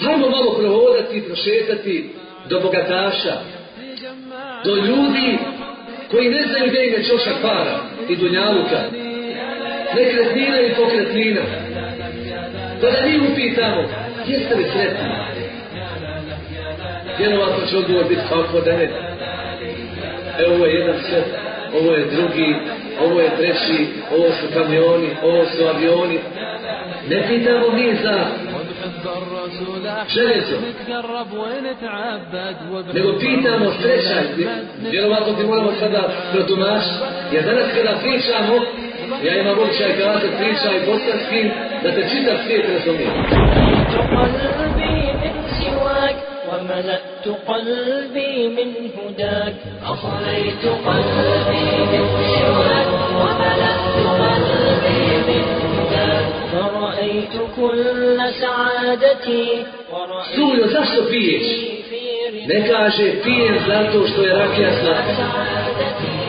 Hajmo malo provodati i prošetati do bogataša, do ljudi koji ne znaju gdje im je čošak para i dunjaluka, nekretnina i pokretnina. Da njih upitamo, jeste li sretni? Vjerovatno će odgovor biti kako da ne. Evo ovo je jedan svet, ovo je drugi, ovo je treći, ovo su kamioni, ovo su avioni. Ne pitamo mi za željezo. Nego pitamo sreća, vjerovatno ti moramo sada protumačiti. Jer danas kada pričamo, ja imam običaj kazati priča i bosanskim, da te čitav svijet razumije. وملأت قلبي من هداك أصليت قلبي من سواك وملأت قلبي من هداك فرأيت كل سعادتي Suljo, zašto piješ? Ne kaže pijem zato što je rakija slatka.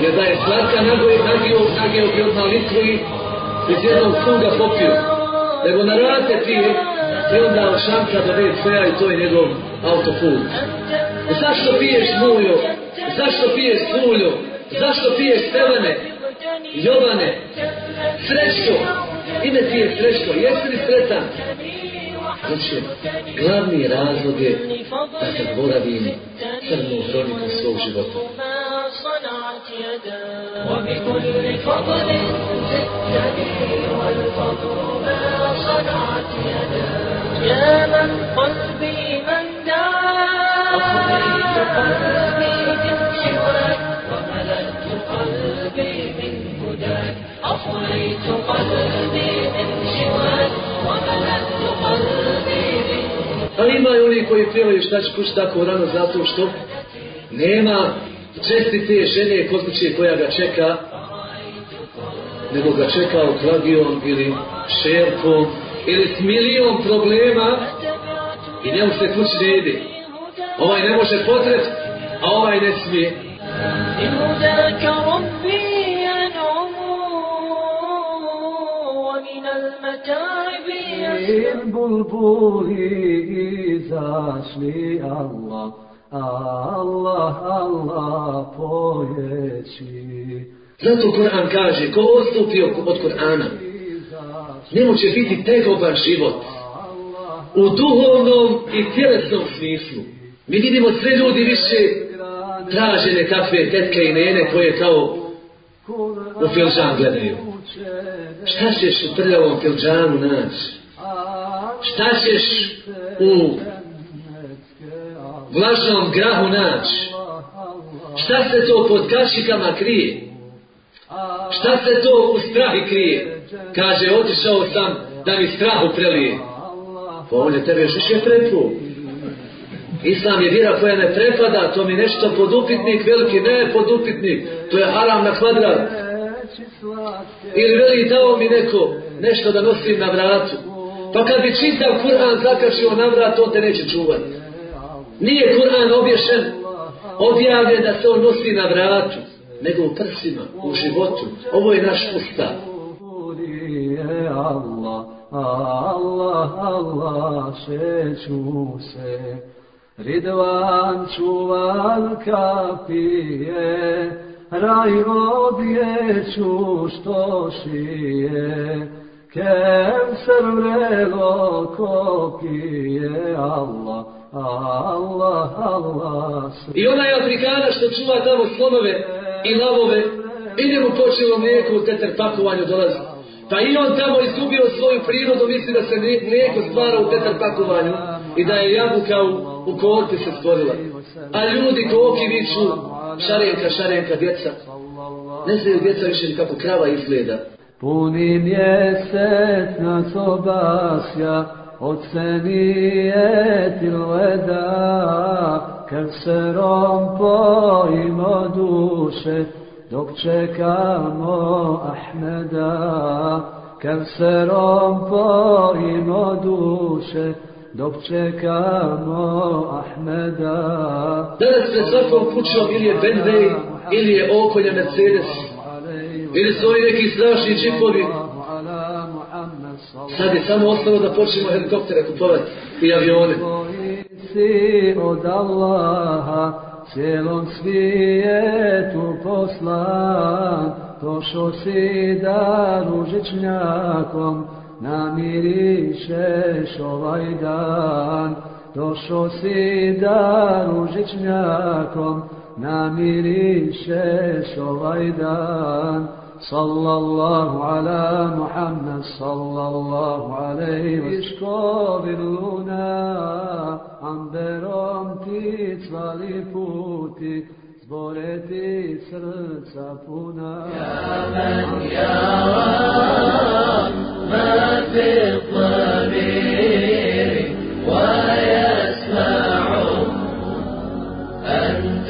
Jer da je slatka nagoje nagio, nagio bi odmah litru i iz jednog kuga popio. Nego na rate pije i onda od šanka do WC-a i to je njegov autoput. Zašto piješ muljo? Zašto piješ suljo? Zašto piješ stelene? Jovane? Srećko? Ime ti je Srećko. Jesi li sretan? Znači, glavni razlog je da zaboravim crnu hroniku svog života. وبكل فضل زدتني والفضل ما صنعت يدا يا من قلبي من دعا أخليت قلبي من سواك وملأت قلبي من هداك أخليت قلبي من سواك وملأت قلبي من Ali ima i oni koji pjevaju šta će kući tako rano zato što nema čestite žene kod kuće koja ga čeka, nego ga čeka okladijom ili šerkom ili s milion problema i njemu se kući ne ide. Ovaj ne može potret, a ovaj ne smije. بهداك ربي ينعم ومن Allah, Allah poveći. Zato Kur'an kaže, ko odstupi od Kur'ana, njemu će biti tegoban život. U duhovnom i tjelesnom smislu. Mi vidimo sve ljudi više tražene kakve tetke i nene koje kao u filžan gledaju. Šta ćeš u prljavom filžanu naći? Šta ćeš u vlažnom grahu naći? Šta se to pod kašikama krije? Šta se to u strahi krije? Kaže, otišao sam da mi strahu prelije. Pa on je tebe još više prepu. Islam je vjera koja ne prepada, to mi nešto podupitnik, veliki ne podupitnik, to je haram na kvadrat. Ili veli dao mi neko nešto da nosim na vratu. Pa kad bi čitav Kur'an zakačio na vrat, on te neće čuvati. Nije Kur'an obješen, objavljen da se on nosi na vratu, nego u prsima, u životu. Ovo je naš ustav. Allah, Allah, šeću se. Ridvan čuvan kapije, raj odjeću što šije. Kevser vrelo kopije, Allah, Allah, Allah. I onaj Afrikana što čuva tamo slonove i lavove, i njemu počelo mlijeko u teter pakovanju dolazi. Pa i on tamo izgubio svoju prirodu, misli da se mlijeko stvara u teter pakovanju i da je jabuka u, u korpi se stvorila. A ljudi ko oki viču, šarenka, šarenka, djeca. Ne znaju djeca više kako krava izgleda. Puni mjesec nas obasja, od senijetil veda, kad se rompojimo duše, dok čekamo Ahmeda. Kevserom pojimo duše, dok čekamo Ahmeda. Danas pred svakom kućom ili je Bentley, ili je okolje Mercedes, ili su neki strašni džipovi. Sad je samo ostalo da počnemo helikoptere kupovati i avione. Si od Allaha cijelom svijetu poslan, to što si da ružičnjakom namirišeš ovaj dan. To što si da ružičnjakom namirišeš ovaj dan. صلى الله على محمد صلى الله عليه وسلم لنا Amberom ti cvali puti, zbore ti srca puna. يا من يرى ما في الضمير ويسمع أنت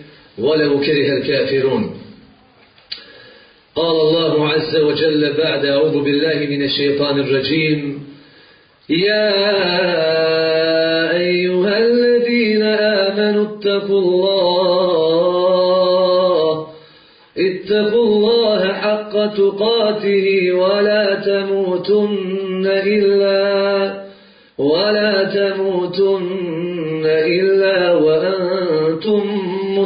ولو كره الكافرون. قال الله عز وجل بعد أعوذ بالله من الشيطان الرجيم. يا أيها الذين آمنوا اتقوا الله. اتقوا الله حق تقاته ولا تموتن إلا ولا تموتن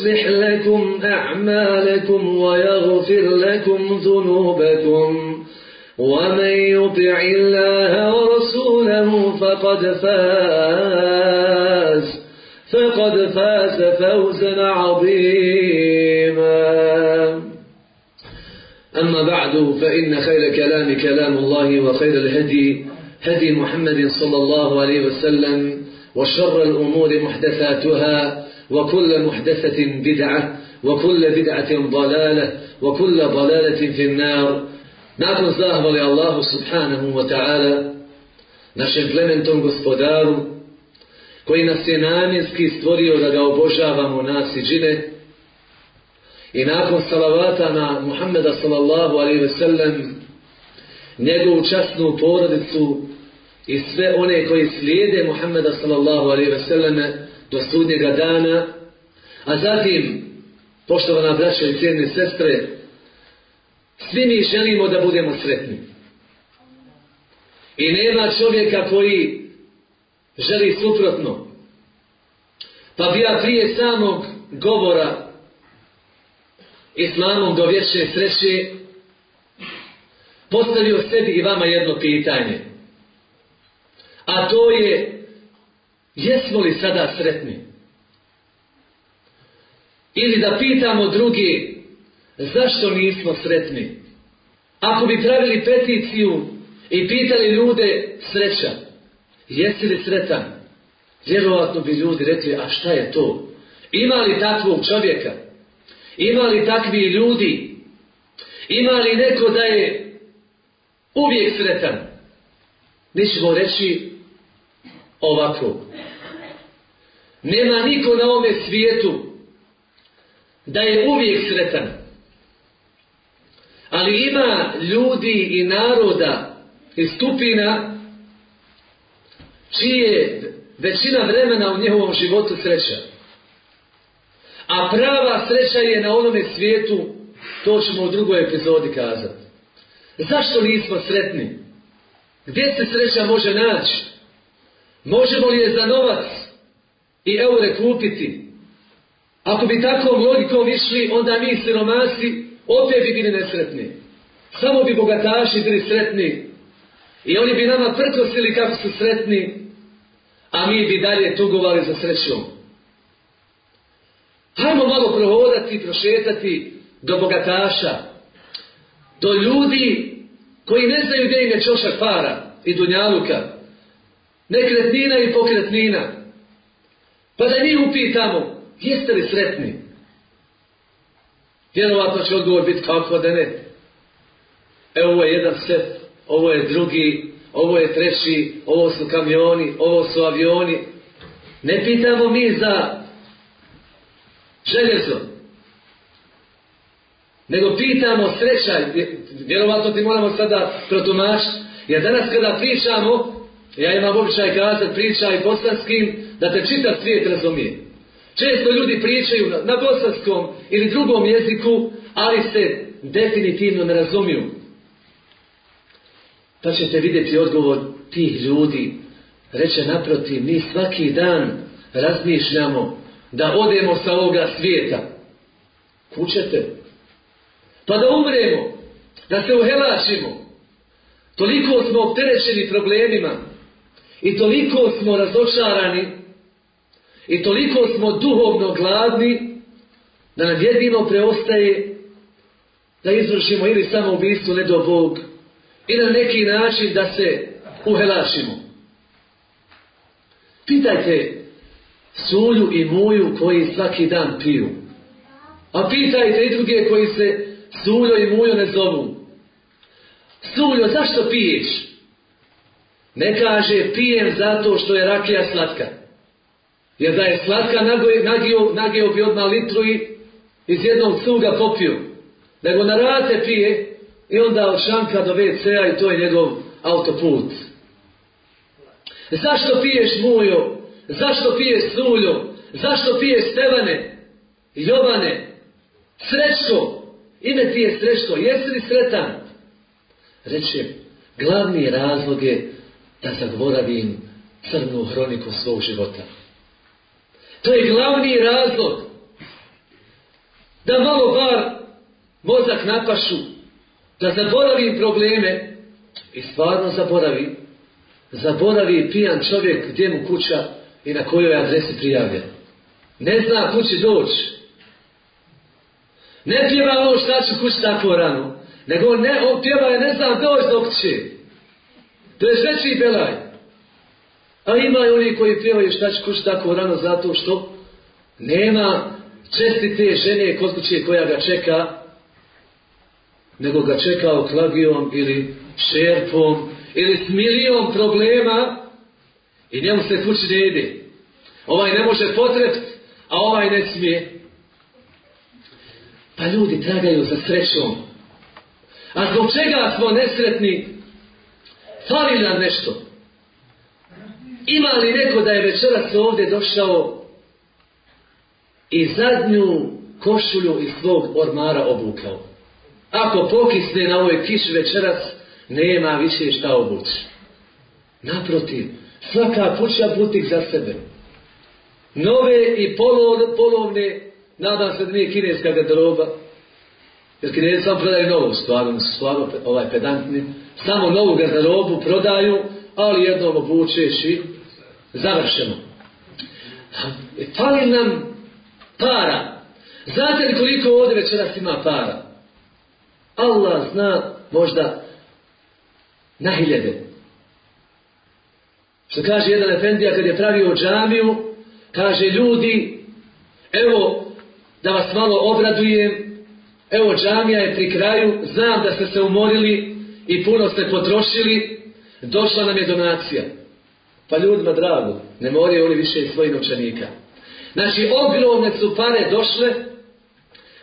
يصلح لكم أعمالكم ويغفر لكم ذنوبكم. ومن يطع الله ورسوله فقد فاز فقد فاز فوزا عظيما. أما بعد فإن خير كلام كلام الله وخير الهدي هدي محمد صلى الله عليه وسلم وشر الأمور محدثاتها وكل محدثة بدعة وكل بدعة ضلالة وكل ضلالة في النار Nakon zahvali Allahu subhanahu wa ta'ala, našem plementom gospodaru, koji nas je namjenski stvorio da ga obožavamo nas i džine, i nakon salavata na Muhammeda sallallahu alaihi ve sellem, njegovu časnu porodicu i sve one koji slijede Muhammeda sallallahu alaihi ve selleme do sudnjega dana, a zatim, poštovana braća i cijene sestre, svi mi želimo da budemo sretni. I nema čovjeka koji želi suprotno. Pa bi ja prije samog govora islamom do vječne sreće postavio sebi i vama jedno pitanje. A to je, jesmo li sada sretni? Ili da pitamo drugi, zašto nismo sretni? Ako bi pravili peticiju i pitali ljude sreća, jesi li sretan? Vjerovatno bi ljudi rekli, a šta je to? Ima li takvog čovjeka? Ima li takvi ljudi? Ima li neko da je uvijek sretan? Mi ćemo reći ovako. Nema niko na ovome svijetu da je uvijek sretan. Ali ima ljudi i naroda i skupina čije većina vremena u njihovom životu sreća. A prava sreća je na onome svijetu, to ćemo u drugoj epizodi kazati. Zašto nismo sretni? Gdje se sreća može naći? Možemo li je za novac i eure kupiti? Ako bi takvom logikom išli, onda mi siromasi opet bi bili nesretni. Samo bi bogataši bili sretni. I oni bi nama prkosili kako su sretni, a mi bi dalje tugovali za srećom. Hajmo malo prohodati, prošetati do bogataša, do ljudi koji ne znaju gdje im je čošak para i dunjaluka, nekretnina i pokretnina. Pa da njih upitamo, jeste li sretni? Vjerovatno će odgovor biti kako da ne. Evo ovo je jedan set, ovo je drugi, ovo je treći, ovo su kamioni, ovo su avioni. Ne pitamo mi za željezo. Nego pitamo sreća, vjerovatno ti moramo sada protumačiti. Jer danas kada pričamo, ja imam običaj kazati priča i bosanskim, da te čitav svijet razumije. Često ljudi pričaju na, bosanskom ili drugom jeziku, ali se definitivno ne razumiju. Pa ćete vidjeti odgovor tih ljudi. Reče naprotiv, mi svaki dan razmišljamo da odemo sa ovoga svijeta. Kućete. Pa da umremo. Da se uhelačimo. Toliko smo opterećeni problemima. I toliko smo razočarani. I toliko smo duhovno gladni. Da nam jedino preostaje da izvršimo ili samo ubijstvo, ne do Bog. I na neki način da se uhelačimo. Pitajte Sulju i Muju koji svaki dan piju. A pitajte i druge koji se Suljo i Mujo ne zovu. Suljo, zašto piješ? Ne kaže pijem zato što je rakija slatka. Jer da je slatka nagio, nagio bi odmah litru i iz jednog cuga popio. Nego na rate pije i onda od šanka do WC-a i to je njegov autoput. Zašto piješ mujo? Zašto piješ suljo? Zašto piješ Stevane? Jovane? Srećko? Ime ti je Srećko. Jesi li sretan? Reče, glavni razlog je da zaboravim crnu hroniku svog života. To je glavni razlog. Da malo bar mozak napašu. Da zaboravim probleme. I stvarno zaboravi. Zaboravi pijan čovjek gdje mu kuća i na kojoj adresi prijavljen. Ne zna kući doći. Ne pjeva ovo šta ću kući tako rano. Nego ne, on pjeva je ne znam doći dok će. To je sveći belaj. A ima i oni koji pjevaju šta ću kući tako rano zato što nema čestite žene kod kuće koja ga čeka nego ga čeka oklagijom ili šerpom ili s milijom problema i njemu se kući ne ide. Ovaj ne može potrebt, a ovaj ne smije. Pa ljudi tragaju za srećom. A zbog čega smo nesretni? Fali nam nešto. Ima li neko da je večeras ovdje došao i zadnju košulju iz svog ormara obukao? Ako pokisne na ovoj kiši večeras, nema više šta obući. Naprotiv, svaka kuća butik za sebe. Nove i polovne, nadam se da nije kineska garderoba, jer kinezi samo prodaju novu stvar, su stvarno ovaj pedantni, samo novu garderobu prodaju, ali jednom obučeš i završeno. Fali nam para. Znate li koliko ovdje večeras ima para? Allah zna možda na hiljede. Što kaže jedan efendija kad je pravio džamiju, kaže ljudi, evo da vas malo obradujem, evo džamija je pri kraju, znam da ste se umorili i puno ste potrošili, došla nam je donacija. Pa ljudima drago, ne moraju oni više iz svojih novčanika. Znači, ogromne su pare došle,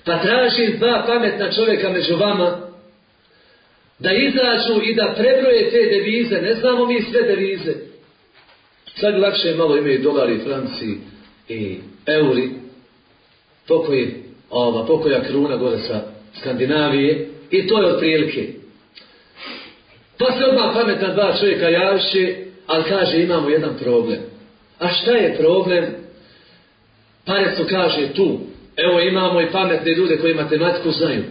Pa tražim dva pametna čovjeka među vama da izađu i da prebroje te devize. Ne znamo mi sve devize. Sad lakše malo imaju dolari, franci i euri. Pokoji, ova, pokoja kruna gore sa Skandinavije. I to je otprilike. Pa se odmah pametna dva čovjeka javše, ali kaže imamo jedan problem. A šta je problem? Pare su kaže tu. Evo imamo i pametne ljude koji matematiku znaju.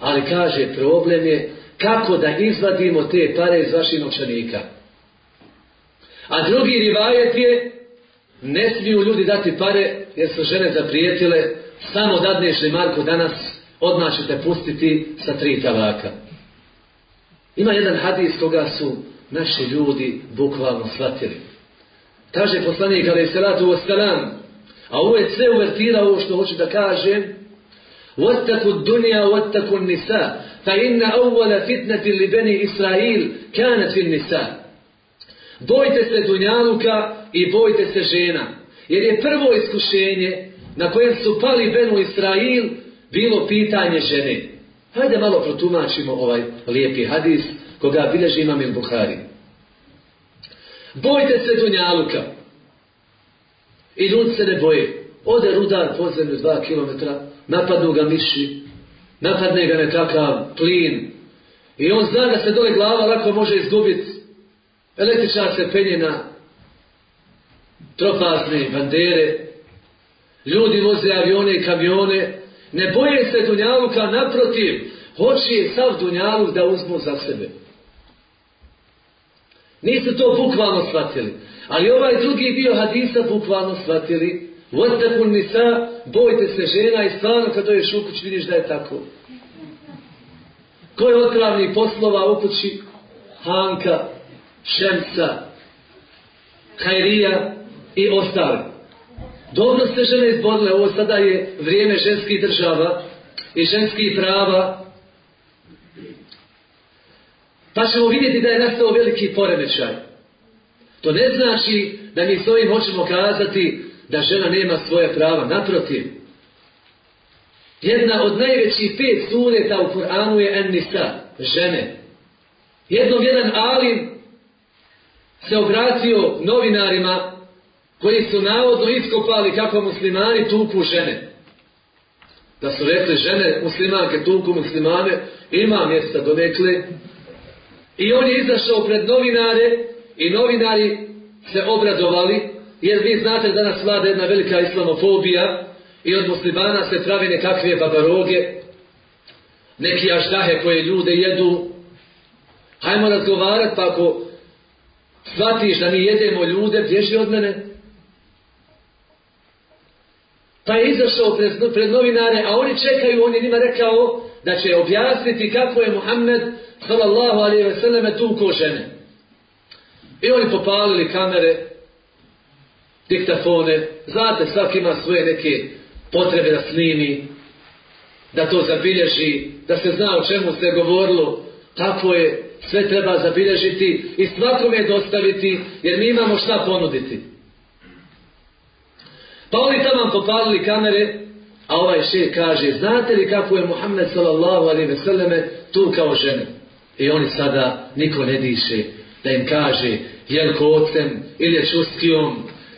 Ali kaže problem je kako da izvadimo te pare iz vaših novčanika. A drugi rivajet je ne smiju ljudi dati pare jer su žene zaprijetile samo dadneš li Marko danas odmah ćete pustiti sa tri tavaka. Ima jedan hadis koga su naši ljudi bukvalno shvatili. Kaže poslanik ali salatu wasalam, a ovo je sve uvertira ovo što hoću da kažem, واتقوا الدنيا واتقوا النساء فإن أول فتنة لبني إسرائيل كانت في النساء Bojte se Dunjaluka i bojte se žena. Jer je prvo iskušenje na kojem su pali Benu Israil bilo pitanje žene. Hajde malo protumačimo ovaj lijepi hadis koga bilježi imam il Buhari. Bojte se Dunjaluka. I ljudi se ne boje. Ode rudar po zemlju dva kilometra, napadnu ga miši, napadne ga nekakav plin i on zna da se dole glava lako može izgubiti. Električar se penje na tropazne bandere, ljudi voze avione i kamione, ne boje se Dunjaluka, naprotiv, hoće sav Dunjaluk da uzmu za sebe. Nisu to bukvalno shvatili. Ali ovaj drugi dio hadisa bukvalno shvatili. Votakun nisa, bojte se žena i stvarno kad doješ u kući vidiš da je tako. Ko je otpravnih poslova u kući? Hanka, Šemca, Hajrija i ostali. Dobro se žene izborile, ovo sada je vrijeme ženskih država i ženskih prava. Pa ćemo vidjeti da je nastao veliki poremećaj. To ne znači da mi s ovim hoćemo kazati da žena nema svoje prava. Naprotiv, jedna od najvećih pet suneta u Kur'anu je An-Nisa, žene. Jednom jedan alim se obratio novinarima koji su navodno iskopali kako muslimani tuku žene. Da su rekli žene muslimanke tuku muslimane, ima mjesta donekle. I on je izašao pred novinare i novinari se obradovali, jer vi znate da danas vlada jedna velika islamofobija i od muslimana se pravi nekakve babaroge, neki aždahe koje ljude jedu. Hajmo razgovarati, pa ako shvatiš da mi jedemo ljude, bježi od mene. Pa je izašao pred, pred novinare, a oni čekaju, on je njima rekao da će objasniti kako je Muhammed sallallahu alaihi ve selleme tuko žene. I oni popalili kamere, diktafone, znate, svaki ima svoje neke potrebe da snimi, da to zabilježi, da se zna o čemu se govorilo, tako je, sve treba zabilježiti i svakome dostaviti, jer mi imamo šta ponuditi. Pa oni tamo popalili kamere, a ovaj šeh kaže, znate li kako je Muhammed sallallahu alaihi ve selleme tu kao žene? I oni sada, niko ne diše, da im kaže, je li kocem, ili je čustijom,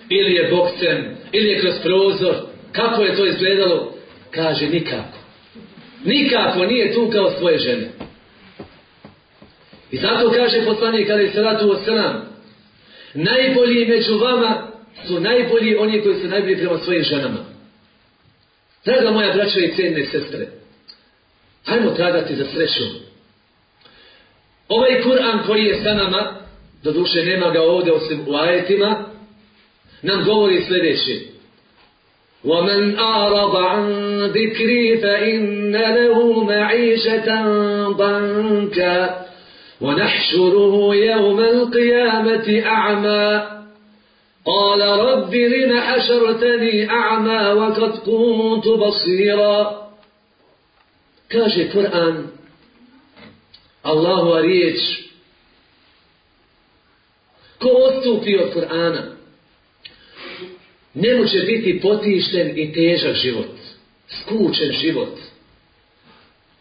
ili je bokcem, ili je kroz prozor, kako je to izgledalo? Kaže, nikako. Nikako nije tu kao svoje žene. I zato kaže poslanik kada je salatu wasalam, najbolji među vama su najbolji oni koji su najbolji prema svojim ženama. Draga moja braća i cijene sestre, hajmo tragati za srećom. Ovaj Kur'an koji je sa nama, do duše nema ga ovdje osim u ajetima, nam govori sljedeće. وَمَنْ أَعْرَضَ عَنْ ذِكْرِي فَإِنَّ لَهُ مَعِيشَةً ضَنْكًا ونحشره يوم القيامة أعمى قال رب لم حشرتني أعمى وقد كنت بصيرا kaže Kur'an Allahu riječ ko odstupi od Kur'ana njemu će biti potišten i težak život skučen život.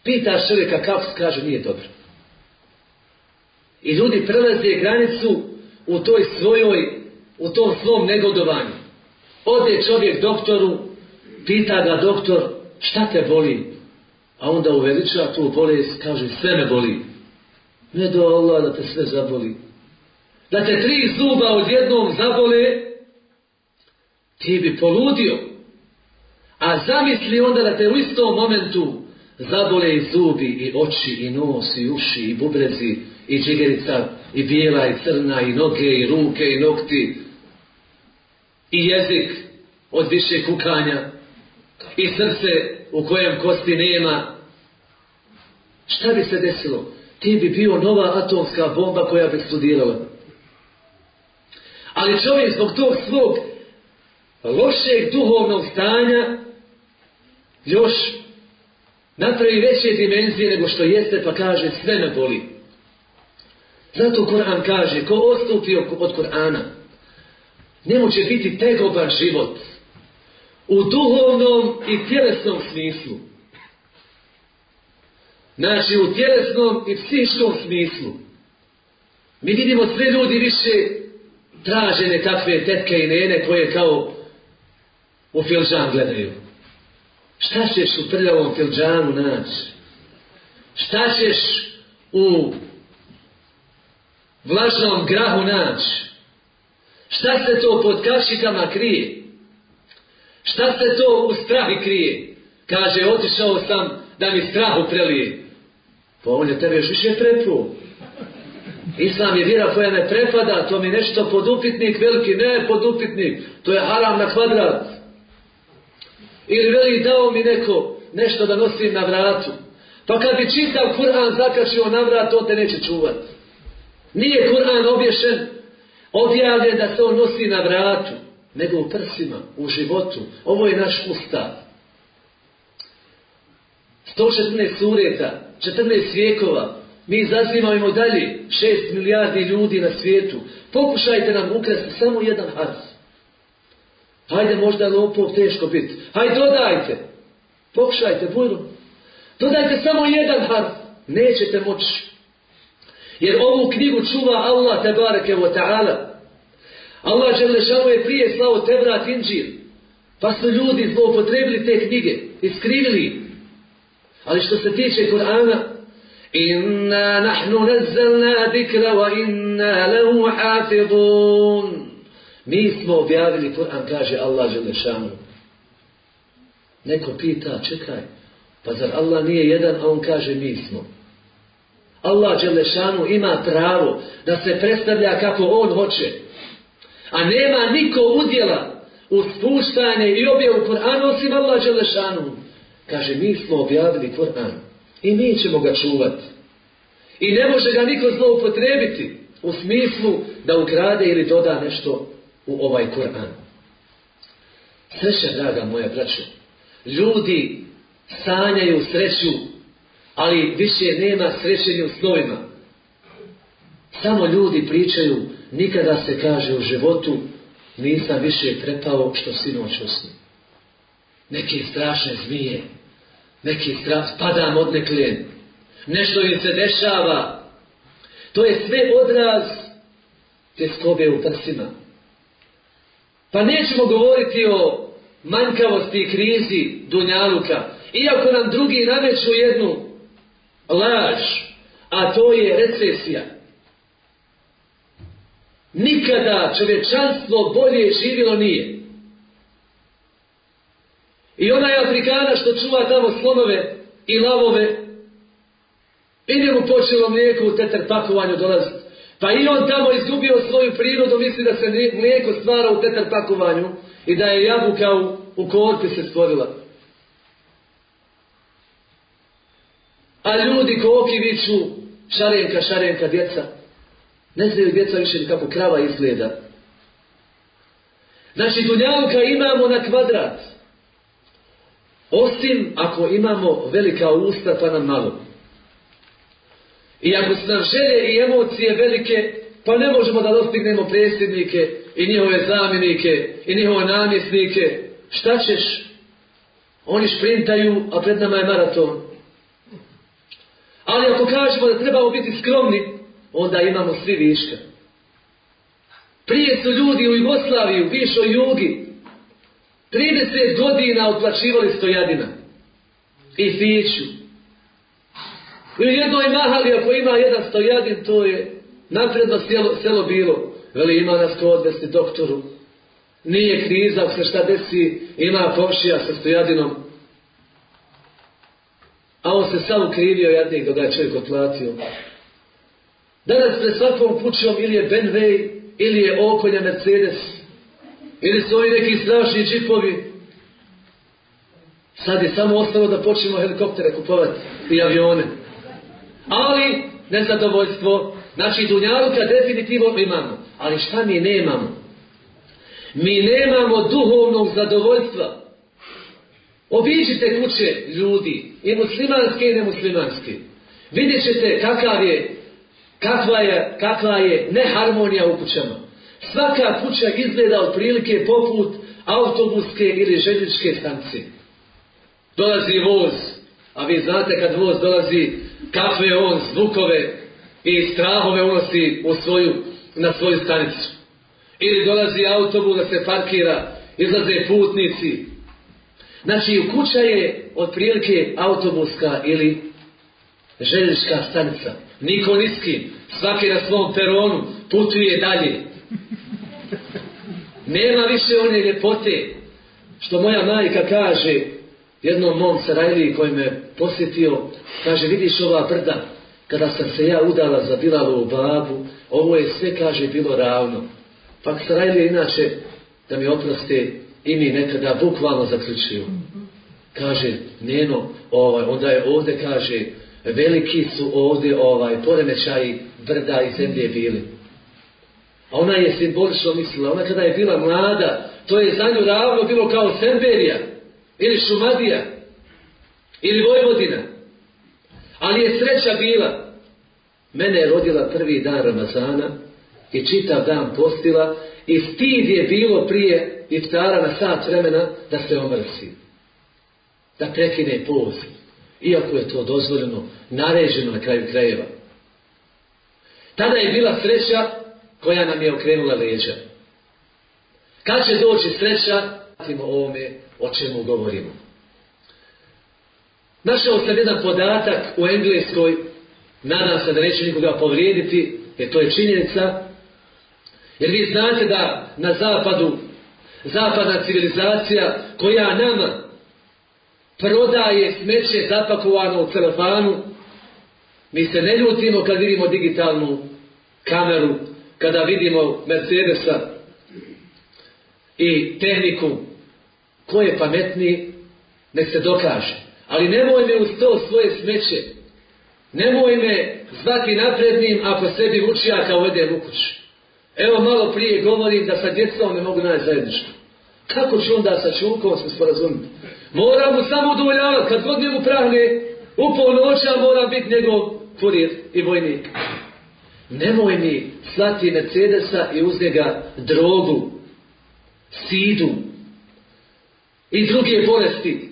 Pitaš čovjeka kako se kaže nije dobro. I ljudi prelaze granicu u toj svojoj, u tom svom negodovanju. Ode čovjek doktoru, pita ga doktor šta te boli? A onda uveliča tu bolest, kaže sve me boli. Ne do Allah da te sve zaboli. Da te tri zuba odjednom zabole, ti bi poludio. A zamisli onda da te u istom momentu zabole i zubi, i oči, i nos, i uši, i bubrezi, i džigerica, i bijela, i crna, i noge, i ruke, i nokti, i jezik od više kukanja, i srce u kojem kosti nema. Šta bi se desilo? Ti bi bio nova atomska bomba koja bi eksplodirala. Ali čovjek zbog tog svog lošeg duhovnog stanja još napravi veće dimenzije nego što jeste pa kaže sve me boli. Zato Koran kaže ko odstupi od Korana njemu će biti tegoban život u duhovnom i tjelesnom smislu. Znači u tjelesnom i psihičkom smislu. Mi vidimo sve ljudi više traže nekakve tetke i nene koje kao u filžan gledaju. Šta ćeš u prljavom filžanu naći? Šta ćeš u vlažnom grahu naći? Šta se to pod kašikama krije? Šta se to u strahi krije? Kaže, otišao sam da mi strahu prelije. Pa on je tebe još više prepuo. Islam je vjera koja ne prepada, to mi nešto podupitnik veliki, ne podupitnik, to je haram na kvadrat. Ili veli dao mi neko nešto da nosim na vratu. Pa kad bi čitav Kur'an zakačio na vrat, on te neće čuvat. Nije Kur'an obješen, objavljen da se on nosi na vratu, nego u prsima, u životu. Ovo je naš ustav. 114 sureta, 14 vijekova, mi zazivamo dalje, 6 milijardi ljudi na svijetu. Pokušajte nam ukrasti samo jedan harf. Hajde možda lopov teško biti. Hajde dodajte. Pokušajte, bujru. Dodajte samo jedan harf. Nećete moći. Jer ovu knjigu čuva Allah te bareke wa ta'ala. Allah Želešanu je prije slao Tevrat Inđir. Pa su ljudi zloupotrebili te knjige. Iskrivili. Ali što se tiče Kur'ana, Inna nahnu nazzalna dikra wa inna lehu hafidun. Mi smo objavili Kur'an, kaže Allah Želešanu. Neko pita, čekaj, pa zar Allah nije jedan, a on kaže mi smo. Allah Želešanu ima pravo da se predstavlja kako on hoće. A nema niko udjela u spuštanje i objavu Kur'ana osim Allah Želešanu. Kaže, mi smo objavili Kur'an i mi ćemo ga čuvati. I ne može ga niko zloupotrebiti u smislu da ukrade ili doda nešto u ovaj Kur'an. Sreća, draga moja braćo, ljudi sanjaju sreću, ali više nema srećenja u snovima. Samo ljudi pričaju, nikada se kaže u životu, nisam više prepao što sinoć usnim. Neke strašne zmije, neki strah, padam od neklen, nešto im se dešava. To je sve odraz te skobe u prsima. Pa nećemo govoriti o manjkavosti i krizi Dunjaluka, iako nam drugi nameću jednu laž, a to je recesija. Nikada čovječanstvo bolje živjelo nije. I onaj Afrikana što čuva tamo slonove i lavove, i mu počelo mlijeko u tetar pakovanju dolaziti. Pa i on tamo izgubio svoju prirodu, misli da se mlijeko stvara u tetar pakovanju i da je jabuka u, u se stvorila. A ljudi ko okiviću, šarenka, šarenka, djeca, ne znaju djeca više kako krava izgleda. Znači, dunjavka imamo na kvadrat. Osim ako imamo velika usta pa nam malo. I ako su nam želje i emocije velike, pa ne možemo da dostignemo predsjednike i njihove zamjenike i njihove namjesnike. Šta ćeš? Oni šprintaju, a pred nama je maraton. Ali ako kažemo da trebamo biti skromni, onda imamo svi viška. Prije su ljudi u Jugoslaviji, u bivšoj jugi, 30 godina otplaćivali stojadina i fiću. I u jednoj mahali ako ima jedan stojadin, to je napredno selo, selo bilo. Veli ima nas ko odvesti doktoru. Nije kriza, ako se šta desi, ima komšija sa stojadinom. A on se sam ukrivio jadnik dok ga je čovjek otplatio. Danas pred svakom kućom ili je Benway, ili je okolja Mercedes, ili su ovi neki strašni džipovi. Sad je samo ostalo da počnemo helikoptere kupovati i avione. Ali, nezadovoljstvo, znači Dunjaluka definitivno imamo. Ali šta mi nemamo? Mi nemamo duhovnog zadovoljstva. Obiđite kuće ljudi, i muslimanske i nemuslimanske. Vidjet ćete kakav je, kakva je, kakva je neharmonija u kućama. Svaka kuća izgleda otprilike poput autobuske ili željezničke stanice. Dolazi voz, a vi znate kad voz dolazi, kakve on zvukove i strahove unosi u svoju, na svoju stanicu. Ili dolazi autobus da se parkira, izlaze putnici. Znači, kuća je otprilike autobuska ili željeznička stanica. Niko niski, svaki na svom peronu, putuje dalje. Nema više one ljepote, što moja majka kaže jednom mom Sarajliji koji me posjetio, kaže, vidiš ova brda, kada sam se ja udala za Bilalovu babu, ovo je sve, kaže, bilo ravno. Pa Sarajlije inače, da mi oproste, i mi nekada bukvalno zaključuju. Kaže, njeno, ovaj, onda je ovdje, kaže, veliki su ovdje ovaj, poremećaji brda i zemlje bili. A ona je simbolično mislila, ona kada je bila mlada, to je za nju ravno bilo kao Semberija, ili Šumadija, ili Vojvodina. Ali je sreća bila, mene je rodila prvi dan Ramazana i čitav dan postila i stid je bilo prije iftara na sat vremena da se omrsi. Da prekine poz. Iako je to dozvoljeno, naređeno na kraju krajeva. Tada je bila sreća koja nam je okrenula leđa. Kad će doći sreća, o ovome o čemu govorimo. Našao sam jedan podatak u Engleskoj, nadam se da neće nikoga povrijediti, jer to je činjenica, jer vi znate da na zapadu, zapadna civilizacija koja nama prodaje smeće zapakovano u celofanu, mi se ne ljutimo kad vidimo digitalnu kameru, kada vidimo Mercedesa i tehniku, ko je pametniji, nek se dokaže. Ali nemoj me uz to svoje smeće, nemoj me zvati naprednim ako sebi vučijaka uvedem u kuću. Evo malo prije govorim da sa djecom ne mogu naći zajedničko. Kako ću onda sa čulkom se sporazumiti? Moram mu samo udovoljavati. Kad god njemu prahne, u polnoća mora biti njegov kurir i vojnik. Nemoj mi slati Mercedesa i uz njega drogu, sidu i druge bolesti.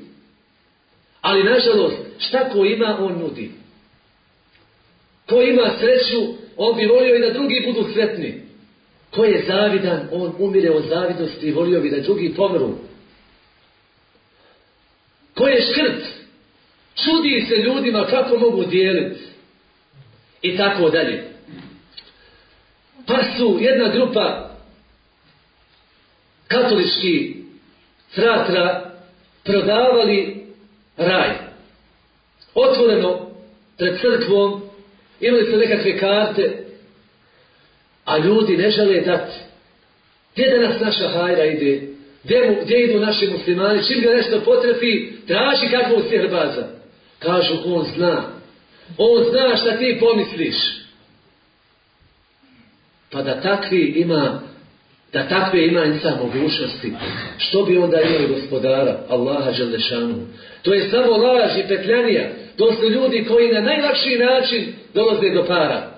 Ali nažalost, šta ko ima, on nudi. Ko ima sreću, on bi volio i da drugi budu sretni. Ko je zavidan, on umire od zavidnosti i volio bi da drugi pomru. Ko je škrt, čudi se ljudima kako mogu dijeliti. I tako dalje. Pa su jedna grupa katolički fratra prodavali raj. Otvoreno pred crkvom, imali su nekakve karte, a ljudi ne žele dati. Gdje da nas naša hajra ide? Gdje, gdje idu naši muslimani? Čim ga nešto potrefi, traži kakvog sihrbaza. Kažu, on zna. On zna šta ti pomisliš. Pa da takvi ima, da takve ima insa mogućnosti, što bi onda imali gospodara, Allaha Đelešanu? To je samo laž i petljanija. To su ljudi koji na najlakši način dolaze do para.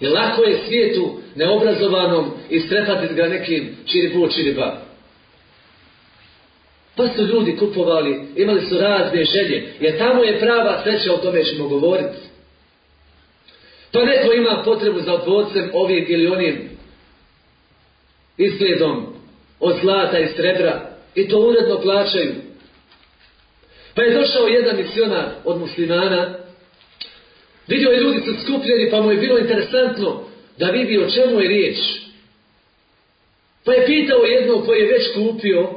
Jer lako je svijetu neobrazovanom i strepati ga nekim čiribu čiriba. Pa su ljudi kupovali, imali su razne želje, jer tamo je prava sreća, o tome ćemo govoriti. Pa neko ima potrebu za odvodcem ovim ili onim izgledom od zlata i srebra i to uredno plaćaju. Pa je došao jedan misionar od muslimana, vidio je ljudi skupljeni pa mu je bilo interesantno da vidi o čemu je riječ. Pa je pitao jednog koji je već kupio,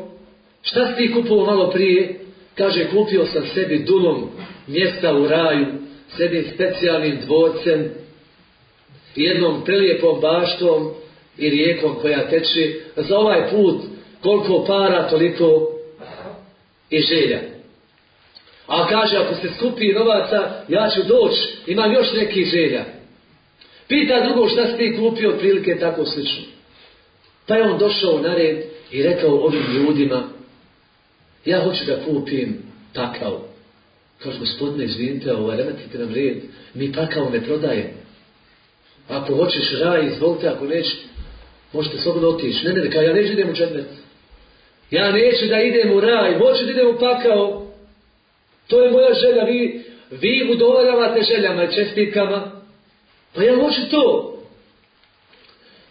šta si ti kupovao malo prije? Kaže, kupio sam sebi dulom mjesta u raju, s jednim specijalnim dvorcem, jednom prelijepom baštom i rijekom koja teče. Za ovaj put koliko para, toliko i želja. A kaže, ako se skupi novaca, ja ću doći, imam još nekih želja. Pita drugo šta si ti kupio, otprilike tako slično. Pa je on došao na red i rekao ovim ljudima, ja hoću da kupim pakao. Kaže, gospodine, izvinite, ovaj, remetite nam red, mi pakao ne prodajem. Ako hoćeš raj, izvolite, ako neće, možete slobodno otići. Ne, ne, kao ja neću idem u džennet. Ja neću da idem u raj, hoću da idem u pakao. To je moja želja, vi, vi udovoljavate željama i čestitkama. Pa ja hoću to.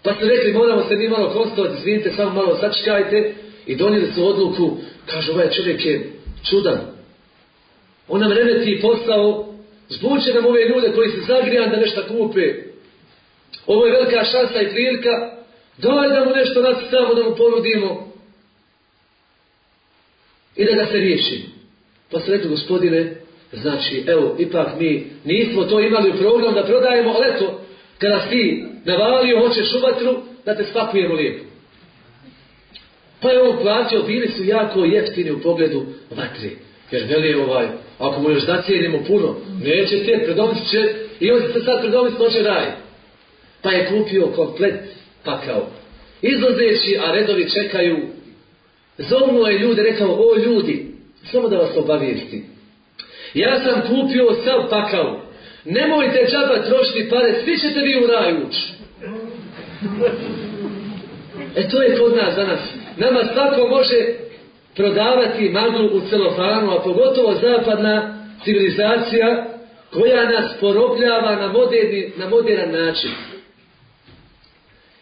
Pa ste rekli, moramo se mi malo konstovati, izvinite, samo malo sačekajte. I donijeli su odluku, kaže, ovaj čovjek je čudan. On nam remeti posao, zbuče nam ove ljude koji se zagrijan da nešto kupe. Ovo je velika šansa i prilika. Daj da mu nešto nacitamo, da mu ponudimo. I da ga se riješi. Pa se rekli, gospodine, znači, evo, ipak mi nismo to imali u program da prodajemo, ali eto, kada si navalio, hoćeš u vatru, da te spakujemo lijepo. Pa je on platio, bili su jako jeftini u pogledu vatri. Jer veli ovaj, ako mu još zacijenimo puno, neće te, predomit će, i on se sad predomit može raj. Pa je kupio komplet pakao. Izlazeći, a redovi čekaju, zovnuo je ljude, rekao, o ljudi, samo da vas obavijesti. Ja sam kupio sav pakao. Nemojte džaba trošiti pare, svi ćete vi u raj ući. E to je kod nas danas. Nama svako može prodavati maglu u celofanu, a pogotovo zapadna civilizacija koja nas porobljava na, moderni, na modern način.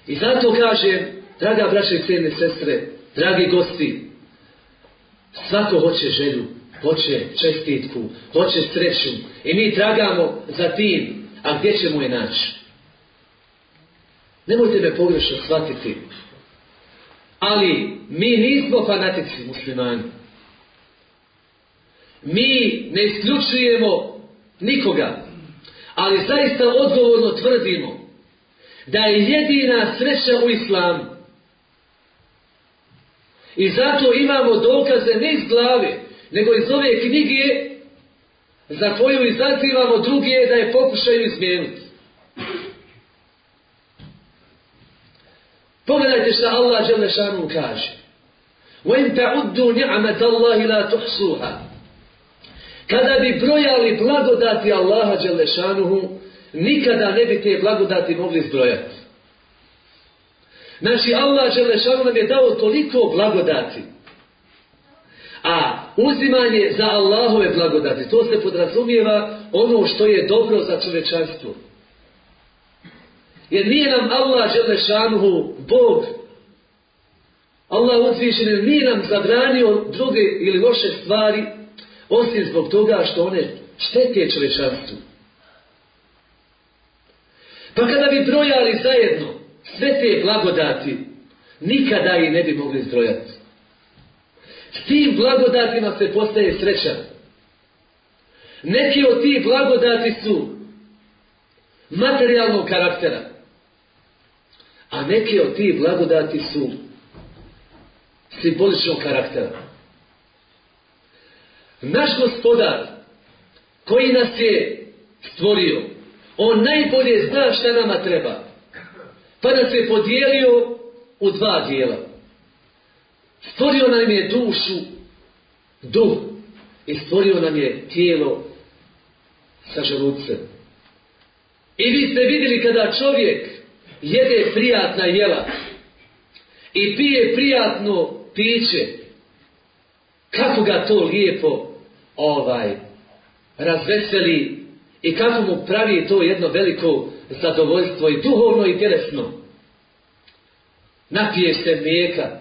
I zato kažem, draga braće i sestre, dragi gosti, svako hoće želju, hoće čestitku, hoće sreću i mi tragamo za tim, a gdje ćemo je naći? Nemojte me pogrešno shvatiti, ali mi nismo fanatici muslimani. Mi ne isključujemo nikoga, ali zaista odgovorno tvrdimo da je jedina sreća u islamu. I zato imamo dokaze ne iz glave, nego iz ove knjige za koju izazivamo druge da je pokušaju izmijenuti. Pogledajte što Allah Đelešanu kaže. وَإِنْ تَعُدُّوا نِعْمَةَ اللَّهِ لَا تُحْسُوهَا Kada bi brojali blagodati Allaha Đelešanuhu, nikada ne bi te blagodati mogli zbrojati. Znači, Allah Đelešanu nam je dao toliko blagodati. A uzimanje za Allahove blagodati, to se podrazumijeva ono što je dobro za čovečanstvo. Jer nije nam Allah Đelešanuhu Bog, Allah uzvišen, nije nam zabranio druge ili loše stvari, osim zbog toga što one štete čovečanstvu. Pa kada bi brojali zajedno sve te blagodati, nikada i ne bi mogli zbrojati. S tim blagodatima se postaje sreća. Neki od tih blagodati su materijalnog karaktera. A neke od tih blagodati su simboličnog karaktera. Naš gospodar koji nas je stvorio, on najbolje zna šta nama treba. Pa nas je podijelio u dva dijela. Stvorio nam je dušu, duh. I stvorio nam je tijelo sa želucem. I vi ste vidjeli kada čovjek jede prijatna jela i pije prijatno piće, kako ga to lijepo ovaj razveseli i kako mu pravi to jedno veliko zadovoljstvo i duhovno i tjelesno. Napije se mlijeka,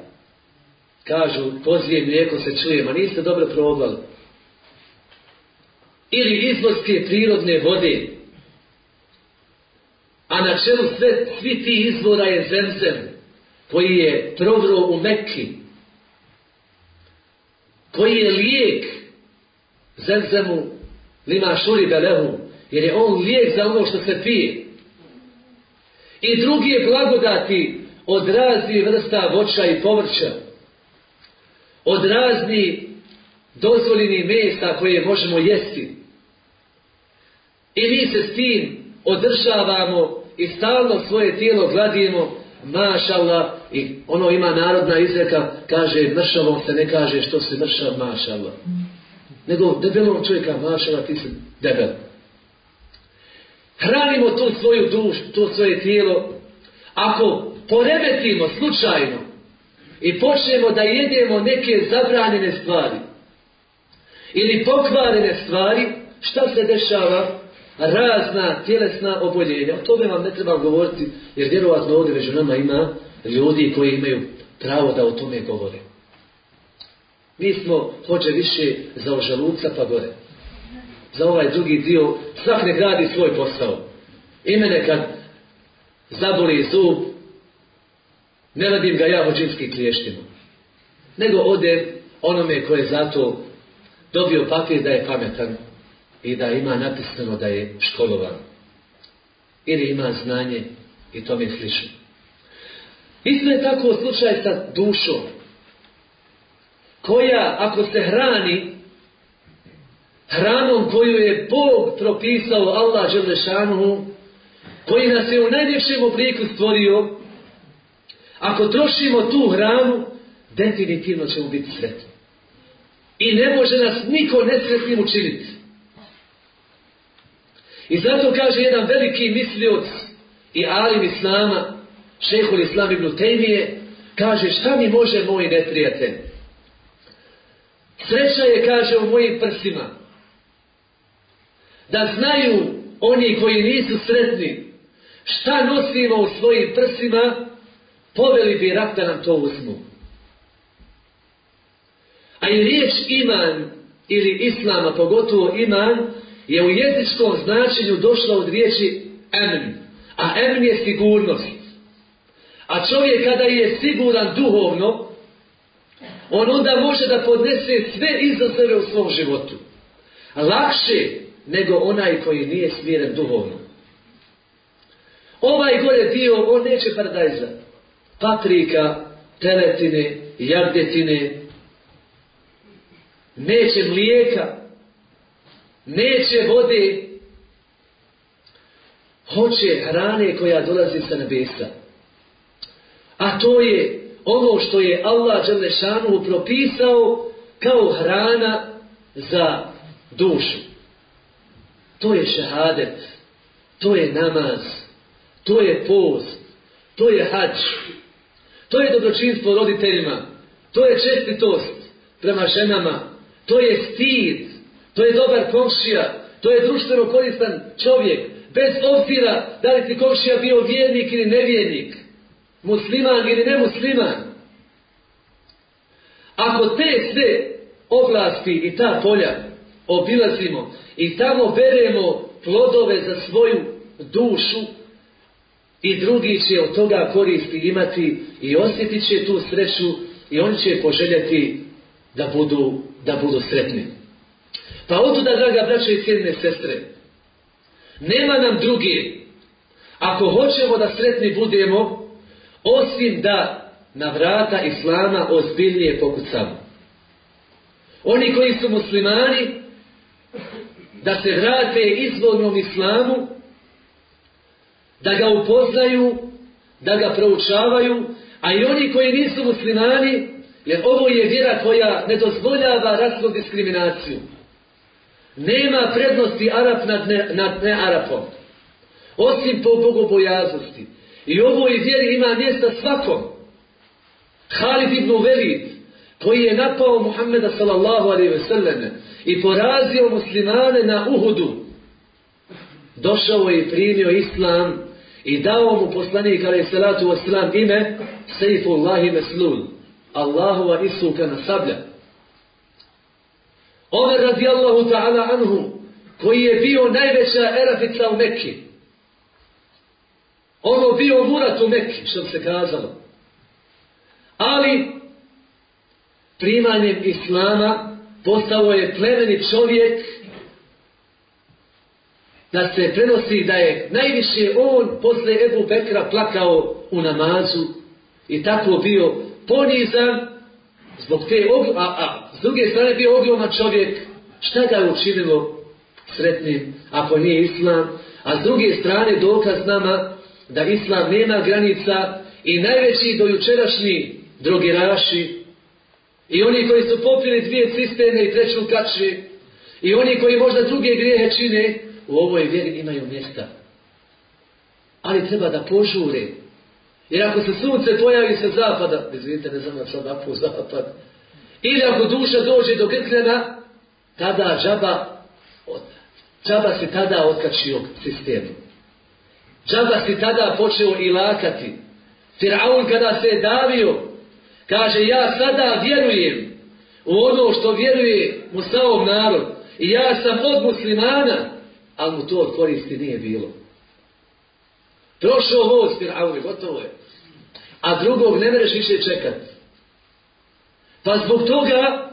kažu pozije mlijeko se čuje, ma niste dobro probali. Ili izvorske prirodne vode, a na čelu sve, svi ti izvora je zemzem, koji je provro u Mekki, koji je lijek zemzemu lima šuri belehu, jer je on lijek za ono što se pije. I drugi je blagodati od raznih vrsta voća i povrća, od raznih dozvoljenih mjesta koje možemo jesti. I mi se s tim održavamo i stalno svoje tijelo gladimo, mašallah, i ono ima narodna izreka, kaže mršavom se ne kaže što se mršav mašallah. Nego debelom čovjeka mašallah ti se debel. Hranimo tu svoju dušu, to svoje tijelo. Ako poremetimo slučajno i počnemo da jedemo neke zabranjene stvari ili pokvarene stvari, šta se dešava? razna tjelesna oboljenja. O tome vam ne trebam govoriti, jer vjerovatno ovdje među nama ima ljudi koji imaju pravo da o tome govore. Mi smo hoće više za ožaluca pa gore. Za ovaj drugi dio svak ne gradi svoj posao. I mene kad zaboli zub, ne radim ga ja vođinski kliještima. Nego ode onome koje je zato dobio papir da je pametan i da ima napisano da je školovan. Ili ima znanje i to mi slično. Isto je tako slučaj sa dušom. Koja, ako se hrani hranom koju je Bog propisao Allah Želešanu, koji nas je u najljepšem obliku stvorio, ako trošimo tu hranu, definitivno ćemo biti sretni. I ne može nas niko nesretnim učiniti. I zato kaže jedan veliki mislioc i alim Islama, šehol Islam ibn Tejmije, kaže šta mi može moj neprijatelj? Sreća je, kaže, u mojim prsima. Da znaju oni koji nisu sretni šta nosimo u svojim prsima, poveli bi rak da nam to uzmu. A i riječ iman ili islama, pogotovo iman, je u jezičkom značenju došla od riječi emn. A emn je sigurnost. A čovjek kada je siguran duhovno, on onda može da podnese sve izazove u svom životu. Lakše nego onaj koji nije smiren duhovno. Ovaj gore dio, on neće paradajza. Paprika, teletine, jagdetine, neće mlijeka, neće vode, hoće hrane koja dolazi sa nebesa. A to je ono što je Allah Đelešanu propisao kao hrana za dušu. To je šehadet, to je namaz, to je post, to je hač, to je dobročinstvo roditeljima, to je čestitost prema ženama, to je stid, to je dobar komšija, to je društveno koristan čovjek, bez obzira da li ti komšija bio vjernik ili nevjernik, musliman ili nemusliman. Ako te sve oblasti i ta polja obilazimo i tamo beremo plodove za svoju dušu i drugi će od toga koristi imati i osjetit će tu sreću i oni će poželjeti da budu, da budu sretni. Pa otuda, draga braća i cijenine sestre, nema nam druge, ako hoćemo da sretni budemo, osim da na vrata Islama ozbiljnije pokucamo. Oni koji su muslimani, da se vrate izvornom Islamu, da ga upoznaju, da ga proučavaju, a i oni koji nisu muslimani, jer ovo je vjera koja ne dozvoljava rasnu diskriminaciju. Nema prednosti Arap nad, ne, nad nearapom. Osim po bogobojaznosti. I ovoj vjeri ima mjesta svakom. Halid ibn Velid, koji je napao Muhammeda sallallahu alaihi ve i porazio muslimane na Uhudu, došao je i primio islam i dao mu poslanik alaihi salatu wasalam ime Sejfullahi Meslul, Allahova isuka na sablja. Omer radijallahu ta'ala anhu, koji je bio najveća erafica u Mekki. Ono bio murat u Mekki, što se kazalo. Ali, primanjem Islama, postao je plemeni čovjek da se prenosi da je najviše on posle Ebu Bekra plakao u namazu i tako bio ponizan zbog te a, a s druge strane bio ogroman čovjek. Šta ga je učinilo sretnim ako nije islam? A s druge strane dokaz nama da islam nema granica i najveći dojučerašnji drogiraši i oni koji su popili dvije cisterne i treću kači i oni koji možda druge grijehe čine u ovoj vjeri imaju mjesta. Ali treba da požure. Jer ako se sunce pojavi sa zapada izvinite ne znam sad napu zapad ili ako duša dođe do grkljena tada džaba džaba se tada otkačio sistemu džaba si tada počeo i lakati. Firaun kada se je davio Kaže, ja sada vjerujem u ono što vjeruje Musaov narod. I ja sam od muslimana, ali mu to od koristi nije bilo. Prošao voz Fir'aune, gotovo je. A drugog ne mereš više čekati. Pa zbog toga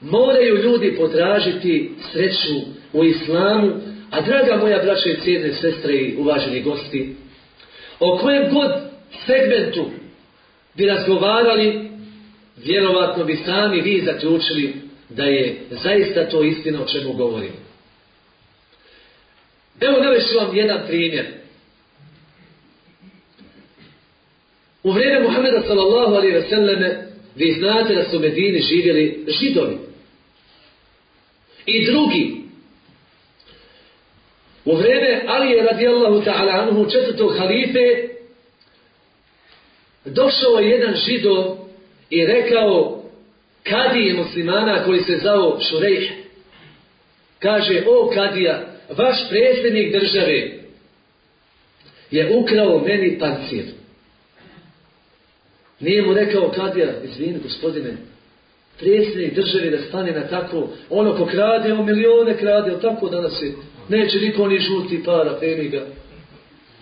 moraju ljudi potražiti sreću u islamu, a draga moja braća i cijene sestre i uvaženi gosti, o kojem god segmentu bi razgovarali, vjerovatno bi sami vi zaključili da je zaista to istina o čemu govorim. Evo navešu vam jedan primjer. U vrijeme Muhammeda sallallahu alaihi ve selleme vi znate da su Medini živjeli židovi. I drugi. U vrijeme Alije radijallahu ta'ala anhu četvrtog halife došao je jedan židov i rekao kadije muslimana koji se zao Šurejh. Kaže, o kadija, vaš predsjednik države je ukrao meni pancir. Nije mu rekao kadija, izvini gospodine, predsjednik države da stane na tako, ono ko krade, on milijone krade, o tako danas je, neće niko ni žuti para, peniga.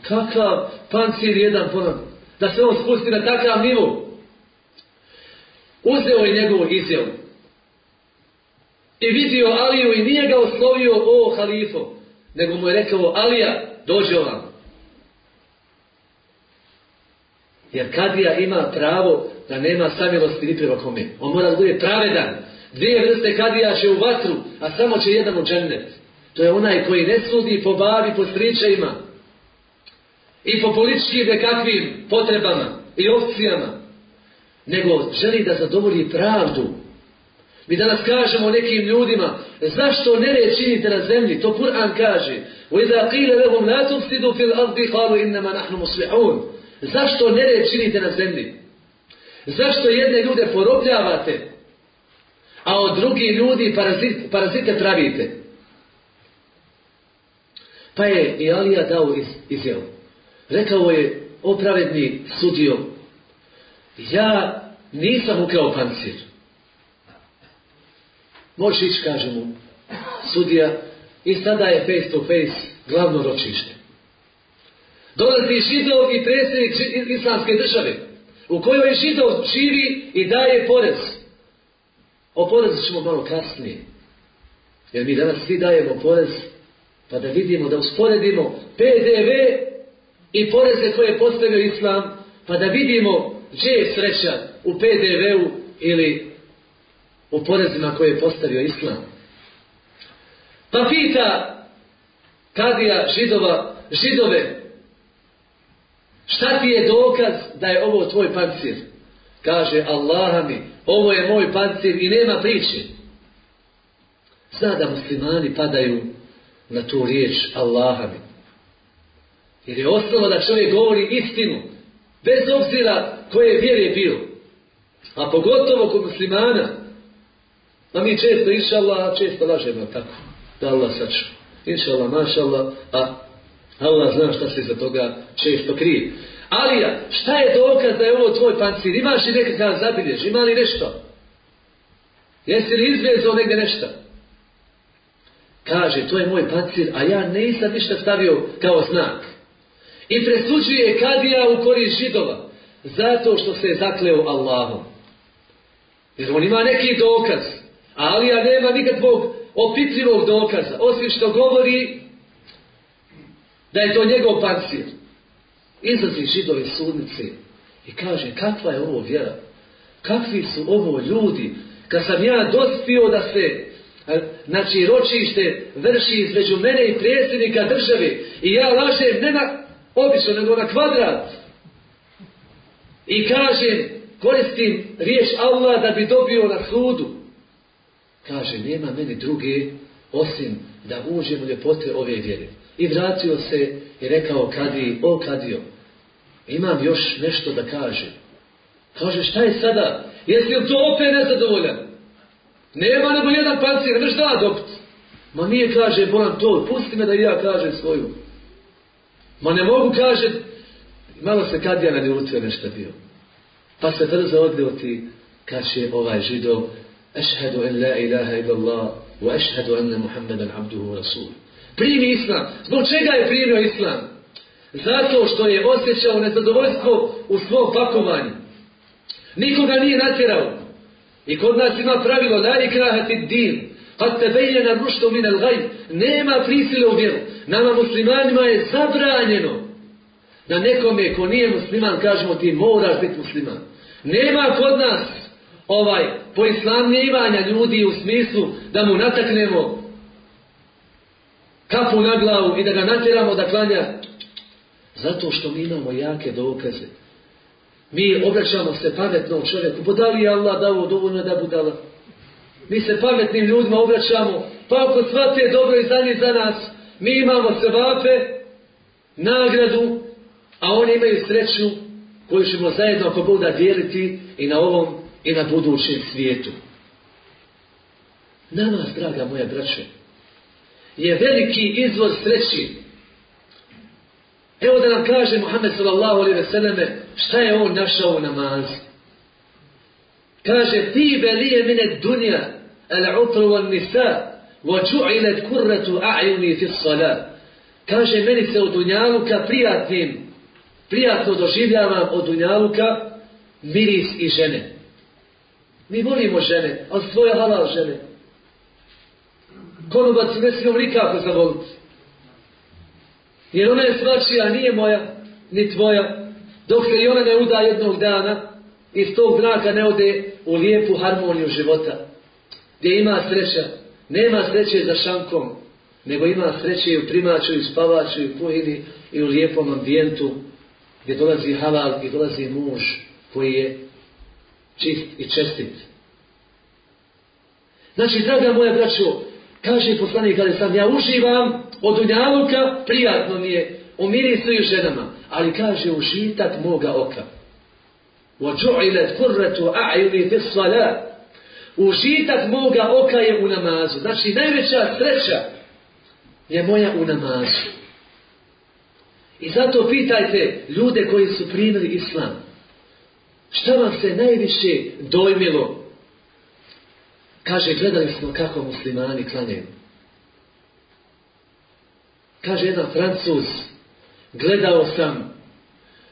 Kakav pancir jedan ponad, da se on spusti na takav nivu. Uzeo je njegovu izjavu. I vidio Aliju i nije ga oslovio o halifo, nego mu je rekao Alija, dođe ovam. Jer Kadija ima pravo da nema samilosti ni prema kome. On mora da bude pravedan. Dvije vrste Kadija će u vatru, a samo će jedan u džennet. To je onaj koji ne sudi po babi, po stričajima i po političkim nekakvim potrebama i opcijama, nego želi da zadovolji pravdu. Mi danas kažemo nekim ljudima, zašto ne činite na zemlji? To Kur'an kaže. وَإِذَا قِيلَ لَهُمْ لَا تُفْسِدُوا فِي الْأَرْضِ قَالُوا إِنَّمَا نَحْنُ مُسْلِحُونَ Zašto ne činite na zemlji? Zašto jedne ljude porobljavate, a od drugih ljudi parazite, parazite pravite? Pa je i Alija dao iz, izjavu. Rekao je, opravedni sudio, ja nisam ukrao pancir. Možeš ići, kaže mu, sudija, i sada je face to face glavno ročište. Dolazi židov i predsjednik islamske države, u kojoj židov živi i daje porez. O porezu ćemo malo kasnije. Jer mi danas svi dajemo porez, pa da vidimo, da usporedimo PDV i poreze koje je postavio Islam, pa da vidimo gdje je sreća u PDV-u ili u porezima koje je postavio Islam. Pa pita kadija židova, židove, šta ti je dokaz da je ovo tvoj pancir? Kaže, Allaha mi, ovo je moj pancir i nema priče. Zna da muslimani padaju na tu riječ Allaha mi. Jer je osnova da čovjek govori istinu, bez obzira koje vjere bio. A pogotovo kod muslimana. A mi često, inša Allah, često lažemo tako. Da Allah saču. Inša Allah, maša Allah, a Allah zna šta se za toga često krije. Alija, šta je dokaz da je ovo tvoj pancir? Imaš li nekakav zabiljež? Ima li nešto? Jesi li izvezao negdje nešto? Kaže, to je moj pancir, a ja nisam ništa stavio kao znak. I presuđuje kadija u korist židova. Zato što se je zakleo Allahom. Jer on ima neki dokaz. Ali ja nema nikakvog opitljivog dokaza. Osim što govori da je to njegov pancir. Izlazi židove sudnice i kaže kakva je ovo vjera? Kakvi su ovo ljudi? Kad sam ja dospio da se znači ročište vrši između mene i predsjednika države i ja lažem ne obično nego na kvadrat. I kažem koristim riječ Allah da bi dobio na sudu. Kaže nema meni druge osim da uđem u ljepote ove vjere. I vratio se i rekao kadi, o kadio imam još nešto da kažem. Kaže šta je sada? Jesi li to opet nezadovoljan? Nema nego jedan pancir, ne šta dobit. Ma nije kaže, bolam to, pusti me da ja kažem svoju. Ma ne mogu kaže, malo se kad ja ljutve nešto bio. Pa se brzo odljoti, kaže ovaj židov, Ešhedu en la ilaha illallah, wa ešhedu enne Muhammedan abduhu rasul. Primi islam. Zbog čega je primio islam? Zato što je osjećao nezadovoljstvo u svom pakovanju. Nikoga nije natjerao. I kod nas ima pravilo la ikrahati din. Kad te bejena rušto min al gaj. Nema prisile u vjeru. Nama muslimanima je zabranjeno da nekome ko nije musliman kažemo ti moraš biti musliman. Nema kod nas ovaj poislamljivanja ljudi u smislu da mu nataknemo kapu na glavu i da ga natjeramo da klanja. Zato što mi imamo jake dokaze. Mi obraćamo se pametnom čovjeku. Pa da li je Allah dao dovoljno da budala? Mi se pametnim ljudima obraćamo. Pa ako shvate dobro i za za nas, mi imamo vape, nagradu, a oni imaju sreću koju ćemo zajedno ako Bog da dijeliti i na ovom i na budućem svijetu. Na nas, draga moja braće, je veliki izvor sreći Evo da nam kaže Muhammed sallallahu alaihi ve selleme šta je on našao u namazu. Kaže ti belije mine dunja nisa wa ju'ilat kurratu a'yuni fi salat. Kaže meni se od dunjaluka prijatnim prijatno doživljavam od dunjaluka miris i žene. Mi volimo žene, ali svoje halal žene. Konobac ne smijemo nikako zavoliti. Jer ona je svačija, nije moja, ni tvoja. Dok se i ona ne uda jednog dana, iz tog braka ne ode u lijepu harmoniju života Gdje ima sreća. Nema sreće za šankom, nego ima sreće i u primaču, i u spavaču, i u kuhini, i u lijepom ambijentu, gdje dolazi halal, gdje dolazi muž koji je čist i čestit. Znači, draga moja braćo, kaže poslanik ali sam, ja uživam od unjaluka, prijatno mi je, umirisuju ženama, ali kaže užitak moga oka. وَجُعِلَتْ كُرَّةُ أَعْيُنِي فِي الصَّلَاةِ Užitak moga oka je u namazu. Znači, najveća sreća je moja u namazu. I zato pitajte ljude koji su primili islam. Šta vam se najviše dojmilo? Kaže, gledali smo kako muslimani klanjaju. Kaže jedan francuz, gledao sam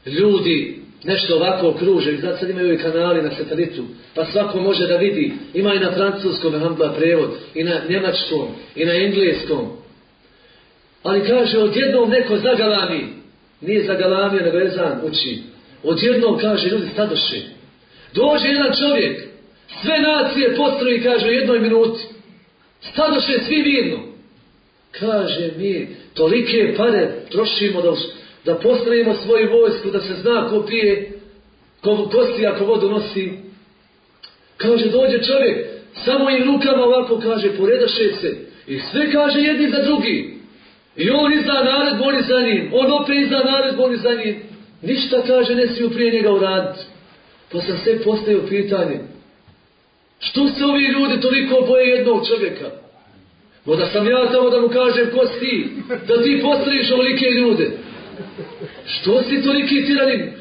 ljudi nešto ovako kruže, znači sad imaju i kanali na satelitu, pa svako može da vidi, ima i na francuskom hamdla prevod, i na njemačkom, i na engleskom. Ali kaže, odjednom neko zagalami, nije zagalamio, nego je zan uči. Odjednom kaže, ljudi stadoše. Dođe jedan čovjek, sve nacije postroji, kaže, u jednoj minuti. Stadoše svi mirno. Kaže mi, tolike pare trošimo da, da postavimo svoju vojsku, da se zna ko pije, ko kosti ako vodu nosi. Kaže, dođe čovjek, samo im rukama ovako kaže, poredaše se. I sve kaže jedni za drugi. I on izda naredbu, oni za njim. On opet izda naredbu, oni za njim. Ništa kaže, ne smiju prije njega uraditi. Pa sam sve postavio pitanje. Što se ovi ljudi toliko boje jednog čovjeka? da sam ja tamo da mu kažem ko si da ti postaviš ovolike ljude. Što si toliki tiranin?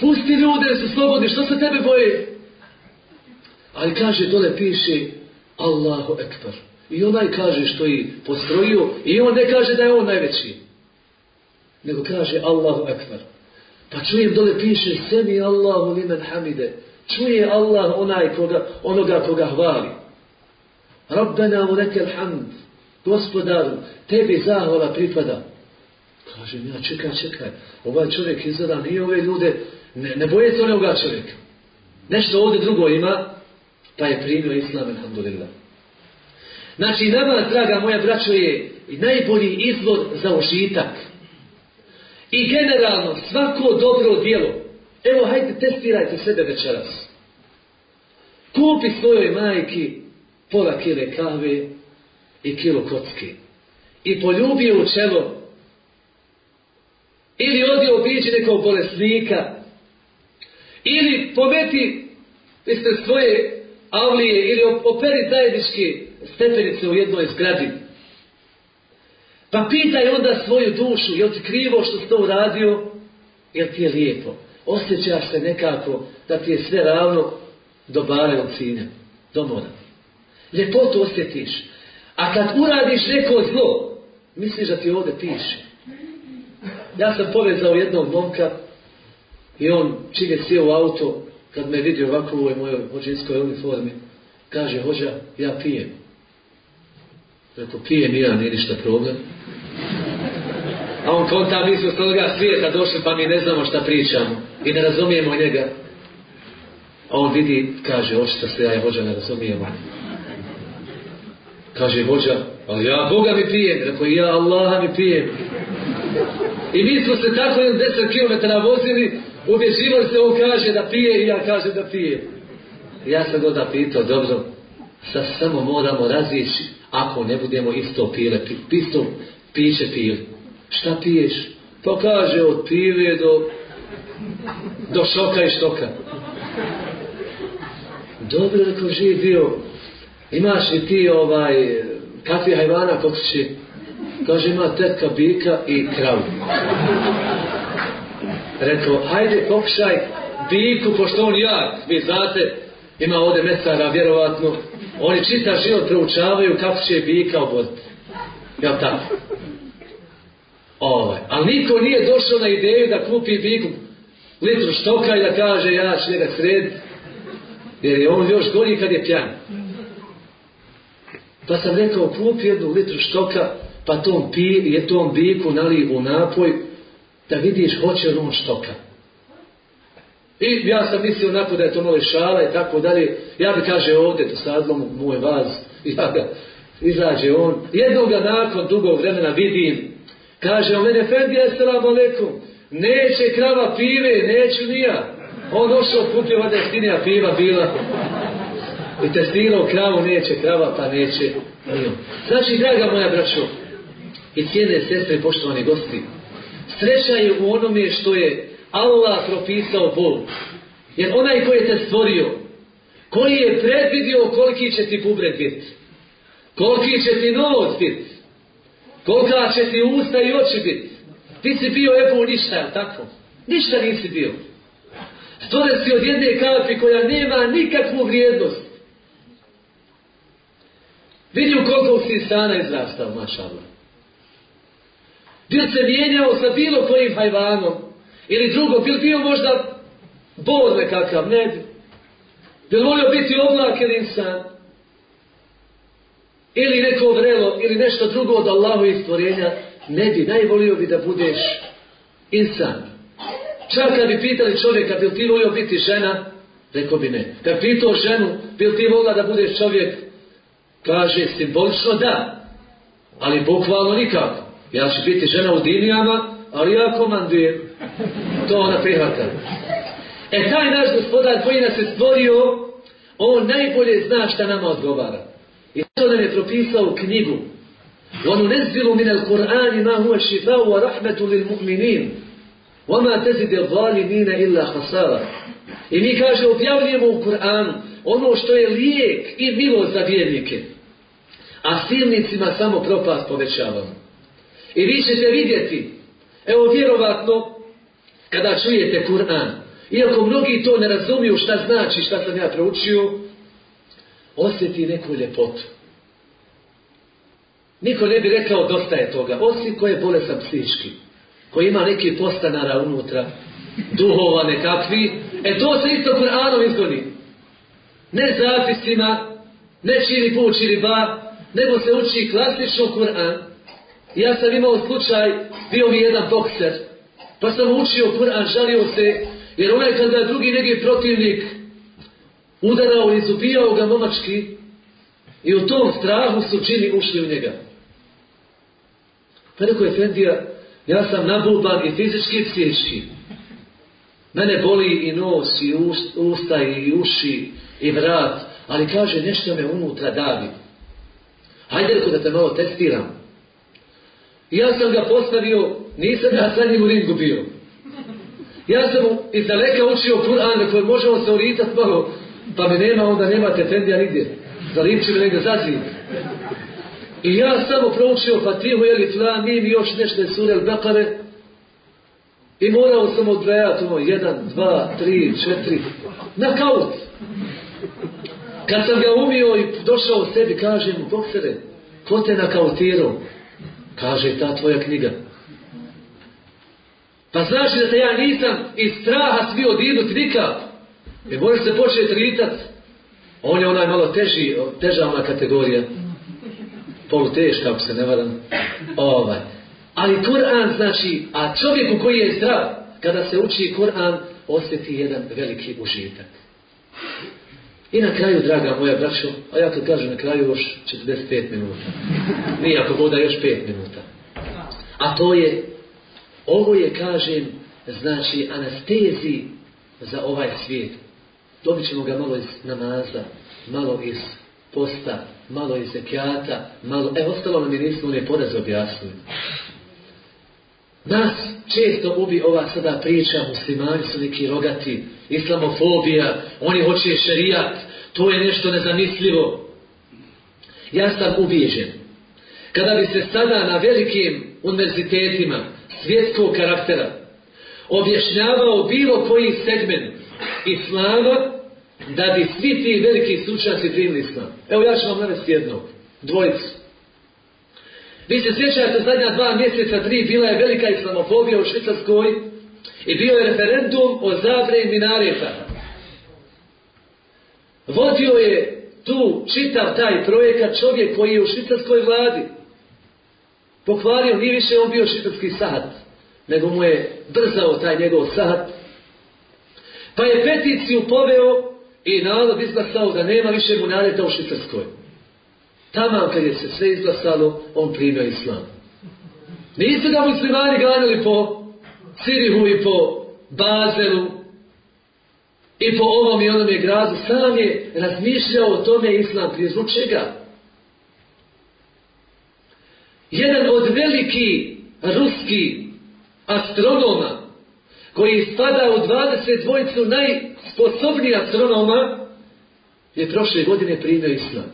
Pusti ljude, su slobodni, što se tebe boje? Ali kaže, dole piše Allahu Ekber. I onaj kaže što je postrojio i on ne kaže da je on najveći. Nego kaže Allahu Ekber. Pa čujem dole piše Semi Allahu limen hamide. Čuje Allah onaj koga, onoga koga hvali. Rabbena u nekel hamd. Gospodaru, tebi zahvala pripada. Kažem ja, čekaj, čekaj. Ovaj čovjek izgleda nije ove ljude, ne, ne boje se onoga čovjeka. Nešto ovdje drugo ima, pa je primio islam, alhamdulillah. Znači, nama, draga moja braćo, je najbolji izvod za užitak. I generalno, svako dobro djelo. Evo, hajde, testirajte sebe večeras. Kupi svojoj majki pola kile kave i kilo kocke. I poljubi u čelo. Ili odi obiđi nekog bolesnika. Ili pometi ispred svoje avlije ili operi zajednički stepenice u jednoj zgradi. Pa pitaj onda svoju dušu, jel ti krivo što si to uradio, jel ti je lijepo. Osjećaš se nekako da ti je sve ravno do bare od cilja, do mora. Ljepotu osjetiš. A kad uradiš neko zlo, misliš da ti ovdje piše. Ja sam povezao jednog momka i on čim je sjeo u auto, kad me vidio ovako u mojoj hođinskoj uniformi, kaže, hođa, ja pijem. Rekao, pijem i ja, nije ništa problem. A on konta, mi smo s toga svijeta došli, pa mi ne znamo šta pričamo. I ne razumijemo njega. A on vidi, kaže, očito se ja i vođa ne razumijemo. Kaže vođa, ali ja Boga mi pijem. Rekao, ja Allaha mi pijem. I mi smo se tako jedan deset kilometara vozili, ubježivali se, on kaže da pije i ja kažem da pije. Ja sam onda pitao, dobro, sad samo moramo razići ako ne budemo isto pile, isto piće pili. Šta piješ? Pa kaže od pive do, do šoka i štoka. Dobro, rekao, živ bio. Imaš li ti ovaj, kakvi hajvana kod kući? Kaže, ima tetka bika i kravu. Rekao, hajde pokušaj biku, pošto on jak, vi znate, ima ovdje mesara, vjerovatno, oni čita život proučavaju kako će bika oboditi. Jel tako? Ovaj. Ali niko nije došao na ideju da kupi biku litru štoka i da kaže ja ću njega srediti. Jer je on još gori kad je pjan. Pa sam rekao kupi jednu litru štoka pa tom, pi, je tom biku nali napoj da vidiš hoće li on štoka. I ja sam mislio onako da je to nove šala i tako dalje. Ja bi kaže ovdje, to sadlom moj vaz, ja ga izađe on. Jednoga nakon dugog vremena vidim, kaže on mene, Fendi, assalamu alaikum, neće krava pive, neću nija. On došao, kupio jeftinija piva bila. I testirao kravu, neće krava, pa neće nijom. Znači, draga moja braćo, i cijene sestre, poštovani gosti, sreća je u onome što je Allah propisao bol. Jer onaj koji je te stvorio, koji je predvidio koliki će ti bubrek biti, koliki će ti novost biti, kolika će ti usta i oči biti. Ti si bio evo ništa, tako? Ništa nisi bio. Stvoren si od jedne kapi koja nema nikakvu vrijednost. Vidi u koliko si stana izrastao, maša Allah. Bil se mijenjao sa bilo kojim hajvanom, ili drugo, bil bio možda bor nekakav, ne bi. Bil volio biti oblak ili insan? Ili neko vrelo, ili nešto drugo od Allahovih stvorenja, ne bi. Najvolio bi da budeš insan. Čak kad bi pitali čovjeka, bil ti volio biti žena? Rekao bi ne. Kad pitao ženu, bil ti volila da budeš čovjek? Kaže, simbolično da. Ali bukvalno nikako. Ja ću biti žena u dinijama, ali ja komandir. To ona prihvata. E taj naš gospodar koji nas je stvorio, on najbolje zna šta nama odgovara. I to nam je propisao u knjigu. وَنُنَزِّلُ مِنَ wa مَا هُوَ شِفَاءُ وَرَحْمَةُ لِلْمُؤْمِنِينَ وَمَا vali الظَّالِمِينَ illa hasara. I mi kaže objavljujemo u Kur'anu ono što je lijek i milost za vjernike. A silnicima samo propast povećavamo. I vi ćete vidjeti, evo vjerovatno, kada čujete Kur'an, iako mnogi to ne razumiju šta znači, šta sam ja proučio, osjeti neku ljepotu. Niko ne bi rekao dosta je toga, osim ko je bolesan psički, koji ima neki postanara unutra, duhova nekakvi, e to se isto Kur'anom izgoni. Ne zapisima, ne čiri pu, čiri ba, nego se uči klasično Kur'an. Ja sam imao slučaj, bio mi jedan bokser, pa sam učio Kur'an, žalio se, jer onaj kada drugi neki protivnik udarao i zubijao ga momački, i u tom strahu su čini ušli u njega. Pa rekao je Fendija, ja sam nabuban i fizički i psihički. Mene boli i nos, i usta, i uši, i vrat, ali kaže nešto me unutra davi. Hajde da te malo testiram. Ja sam ga postavio, nisam ja sa njim u ringu bio. Ja sam iz daleka učio Kur'an na kojem možemo se oritat malo, pa me nema, onda nemate tendija nigdje. Zalipći me negdje zazid. I ja samo proučio Fatihu, jeli tla, mim i još nešto je surel Bekare. I morao sam odbrajati ono, jedan, dva, tri, četiri, na kaut. Kad sam ga umio i došao sebi, kaže mu, boksere, ko te nakautirao? Kaže, ta tvoja knjiga. Pa znači da te ja nisam iz straha smio dirnuti nikak. Jer možeš se početi ritat. On je onaj malo teži, teža ona kategorija. Poluteška, ako se ne varam. Ovaj. Ali Kur'an znači, a čovjeku koji je zdrav, kada se uči Kur'an, osjeti jedan veliki užitak. I na kraju, draga moja braćo, a ja to kažem na kraju još 45 minuta. Nije ako voda još 5 minuta. A to je, ovo je, kažem, znači anestezi za ovaj svijet. Dobit ćemo ga malo iz namaza, malo iz posta, malo iz zekijata, malo... E, ostalo nam je nismo ne poraz objasnili. Nas često ubi ova sada priča, muslimani su neki rogati, islamofobija, oni hoće šerijat, to je nešto nezamislivo. Ja sam ubijeđen. Kada bi se sada na velikim univerzitetima svjetskog karaktera objašnjavao bilo koji segment islama, da bi svi ti veliki stručnjaci primili islam. Evo ja ću vam navesti jednog, dvojicu. Vi se sjećate zadnja dva mjeseca, tri, bila je velika islamofobija u Švicarskoj i bio je referendum o zabrani minareta. Vodio je tu čitav taj projekat čovjek koji je u švicarskoj vladi. Pokvario, nije više on bio švicarski sat, nego mu je brzao taj njegov sat. Pa je peticiju poveo i narod izglasao da nema više munareta u Švicarskoj. Tamo kad je se sve izglasalo, on primio islam. Nisu ga muslimani ganjali po Sirihu i po Bazelu i po ovom i onom je gradu. Sam je razmišljao o tome islam prije zbog čega. Jedan od veliki ruski astronoma koji spada u 20 dvojicu najsposobnijih astronoma je prošle godine primio islam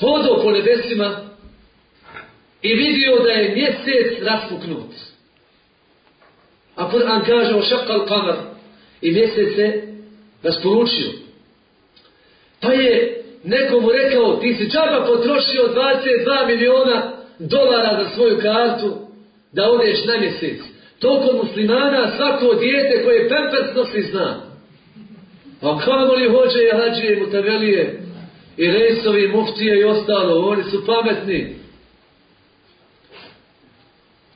hodao po nebesima i vidio da je mjesec raspuknut. A Kur'an kaže o šakal kamar i mjesec se rasporučio. Pa je nekomu rekao ti si džaba potrošio 22 miliona dolara za svoju kartu da odeš na mjesec. To kod muslimana svako dijete koje pempers nosi zna. A kamo li hođe i mutavelije i resovi, muftije i ostalo, oni su pametni.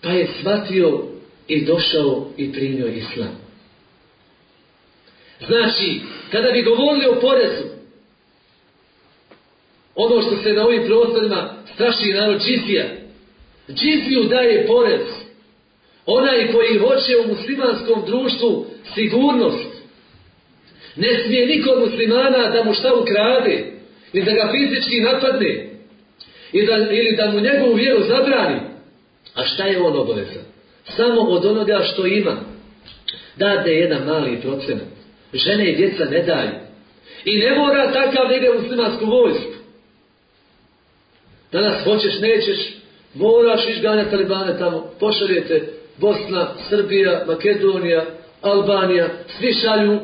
Pa je shvatio i došao i primio islam. Znači, kada bi govorili o porezu, ono što se na ovim prostorima straši narod džizija, džiziju daje porez. Onaj koji hoće u muslimanskom društvu sigurnost, ne smije niko muslimana da mu šta ukrade, ni da ga fizički napadne, i da, ili da mu njegovu vjeru zabrani. A šta je on obaveza? Samo od onoga što ima. Date jedan mali procenat. Žene i djeca ne daju. I ne mora takav ide u muslimansku vojsku. Danas hoćeš, nećeš, moraš išganjati talibane tamo. Pošaljete Bosna, Srbija, Makedonija, Albanija, svi šalju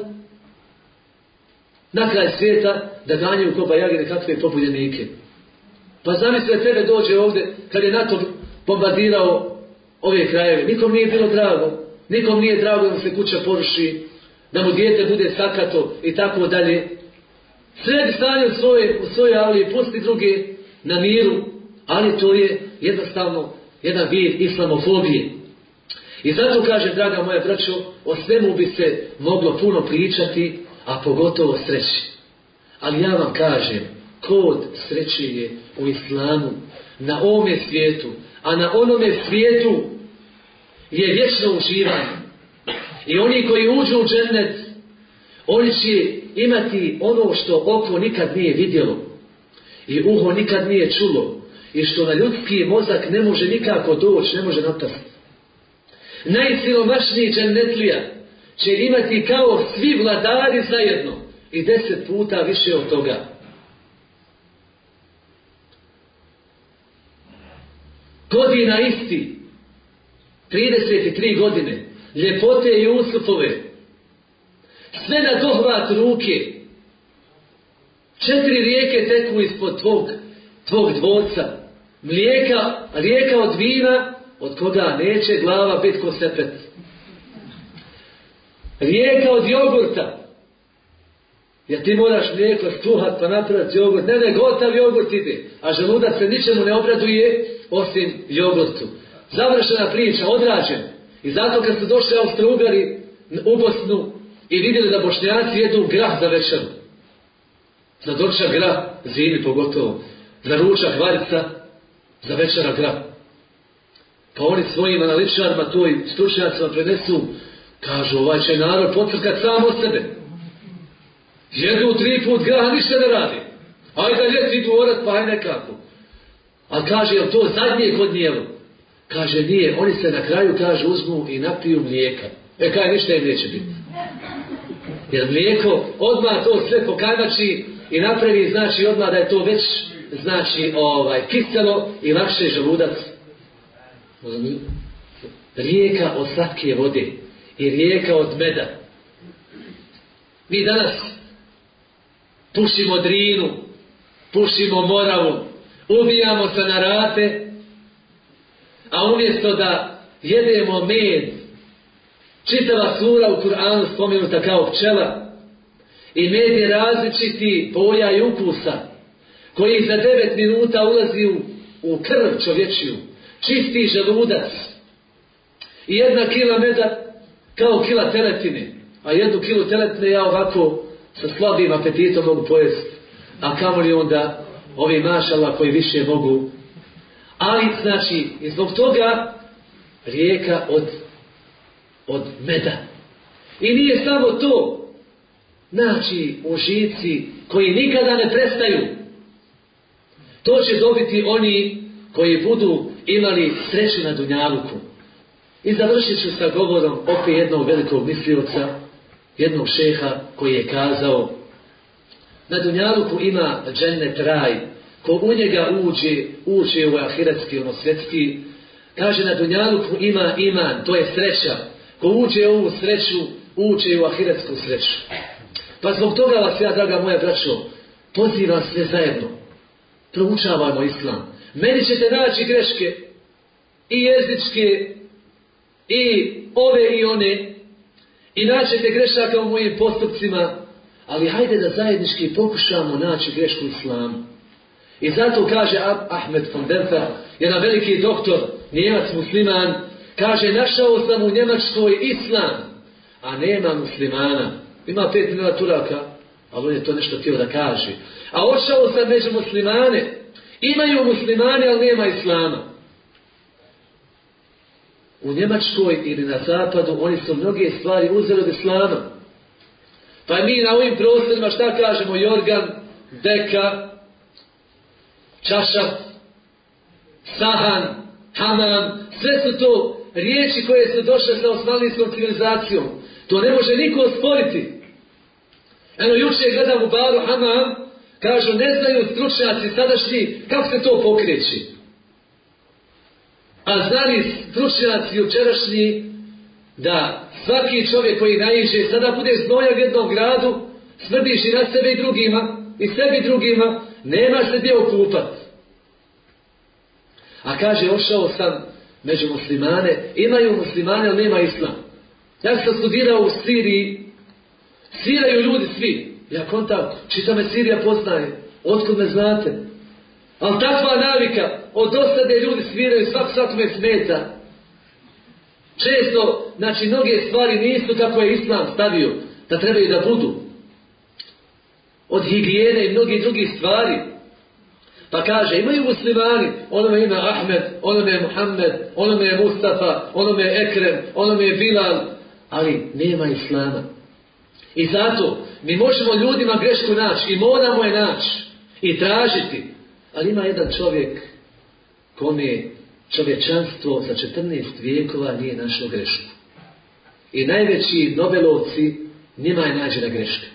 na kraj svijeta da ganjaju koba jagine kakve pobunjenike. Pa zamislite tebe dođe ovdje kad je NATO bombardirao ove krajeve. Nikom nije bilo drago. Nikom nije drago da mu se kuća poruši, da mu dijete bude sakato i tako dalje. Sredi stanje u svoje, u svoje avlije, pusti druge na miru, ali to je jednostavno jedan vid islamofobije. I zato kaže, draga moja braćo, o svemu bi se moglo puno pričati, a pogotovo sreći. Ali ja vam kažem, kod sreće je u islamu, na ovome svijetu, a na onome svijetu je vječno uživanje. I oni koji uđu u džennet, oni će imati ono što oko nikad nije vidjelo. I uho nikad nije čulo. I što na ljudski mozak ne može nikako doći, ne može napasti. Najsiromašniji džennetlija će imati kao svi vladari zajedno. I deset puta više od toga. Godina isti. 33 godine. Ljepote Jusufove. Sve na dohvat ruke. Četiri rijeke teku ispod tvog, tvog dvorca. Mlijeka, rijeka od vina, od koga neće glava biti ko sepet. Rijeka od jogurta. Jer ti moraš mlijeko skuhat pa napraviti jogurt. Ne, ne, gotav jogurt ide. A želudac se ničemu ne obraduje osim jogurtu. Završena priča, odrađen. I zato kad su došli Austro-Ugari u Bosnu i vidjeli da Bošnjaci jedu grah za večeru. Za dočak grah, zimi pogotovo. Za ručak varica, za večera grah. Pa oni svojim analitičarima to i stručnjacima prenesu, kažu ovaj će narod pocrkat sam od sebe. Jedu tri put grah, ništa ne radi. Ajde ljeti idu orat, pa aj nekako. Ali kaže, je to zadnje kod njelu? Kaže, nije. Oni se na kraju, kaže, uzmu i napiju mlijeka. E, kaj, ništa im neće biti. Jer mlijeko odmah to sve pokajmači i napravi, znači, odmah da je to već, znači, ovaj, kiselo i lakše želudac. Rijeka od slatke vode i rijeka od meda. Mi danas pušimo drinu, pušimo moravu, ubijamo se na rate, a umjesto da jedemo med, čitava sura u Kur'anu spomenuta kao pčela, i med je različiti boja i ukusa, koji za devet minuta ulazi u, u krv čovječiju, čisti želudac, i jedna kila meda kao kila teletine, a jednu kilu teletine ja ovako sa slabim apetitom mogu pojesti, a kamo li onda ovi mašala koji više mogu. Ali, znači, i zbog toga rijeka od, od meda. I nije samo to. Znači, užici koji nikada ne prestaju. To će dobiti oni koji budu imali sreću na Dunjaluku. I završit ću sa govorom opet jednog velikog mislioca, jednog šeha koji je kazao na Dunjaluku ima džennet raj, ko u njega uđe, uđe u ahiretski, ono svjetski, kaže na Dunjaluku ima iman, to je sreća, ko uđe u ovu sreću, uđe u ahiretsku sreću. Pa zbog toga vas ja, draga moja braćo, pozivam sve zajedno. Proučavajmo islam. Meni ćete naći greške i jezičke i ove i one i naćete grešaka u mojim postupcima ali hajde da zajednički pokušamo naći grešku islamu. I zato kaže Ahmed von Denfer, jedan veliki doktor, njemac musliman, kaže našao sam u Njemačkoj islam, a nema muslimana. Ima pet milijuna turaka, ali on je to nešto htio da kaže. A ošao sam među muslimane. Imaju muslimane, ali nema islama. U Njemačkoj ili na zapadu oni su mnoge stvari uzeli od islama. Pa mi na ovim prostorima šta kažemo? Jorgan, deka, čašav, sahan, hamam, sve su to riječi koje su došle sa osmanlijskom civilizacijom. To ne može niko osporiti. Eno, juče gledam u baru Hamam, kažu, ne znaju stručnjaci sadašnji kako se to pokreći. A znali stručnjaci jučerašnji da svaki čovjek koji naiđe sada bude znoja u jednom gradu, smrdiš i na sebe i drugima, i sebi drugima, nema se gdje okupat. A kaže, ošao sam među muslimane, imaju muslimane, ali nema islam. Ja sam studirao u Siriji, sviraju ljudi svi. Ja kontakt, čita me Sirija poznaje, otkud me znate. Ali takva navika, od osade ljudi sviraju, svak svak me smeta. Često, znači, mnoge stvari nisu kako je Islam stavio, da trebaju da budu. Od higijene i mnogih drugih stvari. Pa kaže, imaju muslimani, onome ime Ahmed, onome je Muhammed, onome je Mustafa, onome je Ekrem, onome je Bilal, ali nema Islama. I zato mi možemo ljudima grešku naći i moramo je naći i tražiti. Ali ima jedan čovjek kome čovječanstvo za 14 vijekova nije našlo grešku. I najveći Nobelovci njima je nađena greška.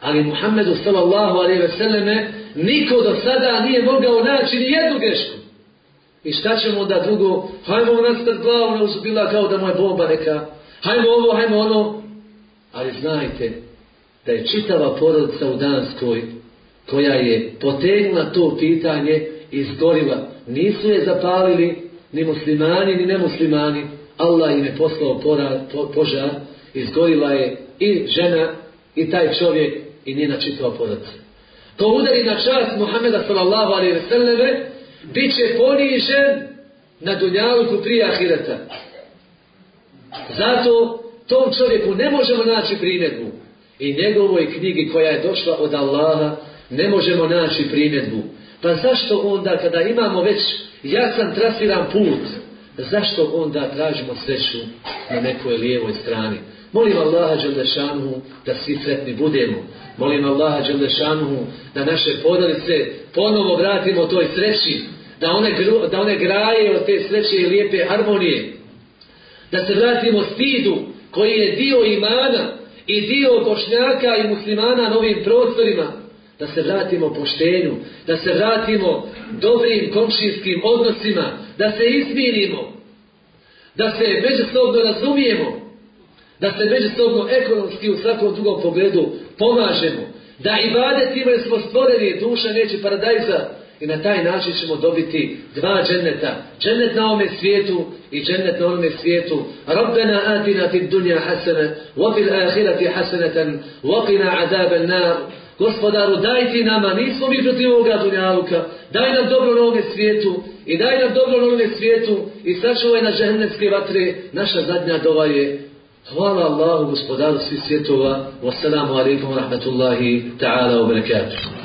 Ali Muhammedu sallallahu alaihi ve selleme niko do sada nije mogao naći ni jednu grešku. I šta ćemo onda drugo? Hajmo nastaviti glavu na uzubila kao da moja bomba neka. Hajmo ovo, hajmo ono. Ali znajte da je čitava porodica u Danskoj koja je potegnula to pitanje i izgorila. Nisu je zapalili ni muslimani ni nemuslimani. Allah im je poslao pora, po, požar. Izgorila je i žena i taj čovjek i njena čitava porodica. Ko udari na čast Muhammeda sallallahu alaihi ve bit će ponižen na dunjaluku prije ahireta. Zato tom čovjeku ne možemo naći primjedbu. I njegovoj knjigi koja je došla od Allaha ne možemo naći primjedbu. Pa zašto onda kada imamo već jasan trasiran put, zašto onda tražimo sreću na nekoj lijevoj strani? Molim Allaha Đelešanuhu da svi sretni budemo. Molim Allaha Đelešanuhu da naše porodice ponovo vratimo toj sreći. Da one, da one graje od te sreće i lijepe harmonije. Da se vratimo stidu koji je dio imana i dio bošnjaka i muslimana na ovim prostorima. Da se vratimo poštenju. Da se vratimo dobrim komšinskim odnosima. Da se izmirimo. Da se međusobno razumijemo da se međusobno ekonomski u svakom drugom pogledu pomažemo, da i badetima smo stvoreni, duša neće paradajza i na taj način ćemo dobiti dva dženeta. Dženet na ovome svijetu i dženet na ovome svijetu. Rabbena atina fi dunja hasene, wa fil ahirati haseneten, wa qina nar. Gospodaru, daj ti nama, nismo mi protiv ovoga dunjaluka, daj nam dobro na ovome svijetu i daj nam dobro na ovome svijetu i sačuvaj na žehennemske vatre. Naša zadnja dova je Hvala Allahu gospodaru svih svjetova. Wassalamu alaikum wa rahmatullahi ta'ala wa barakatuh.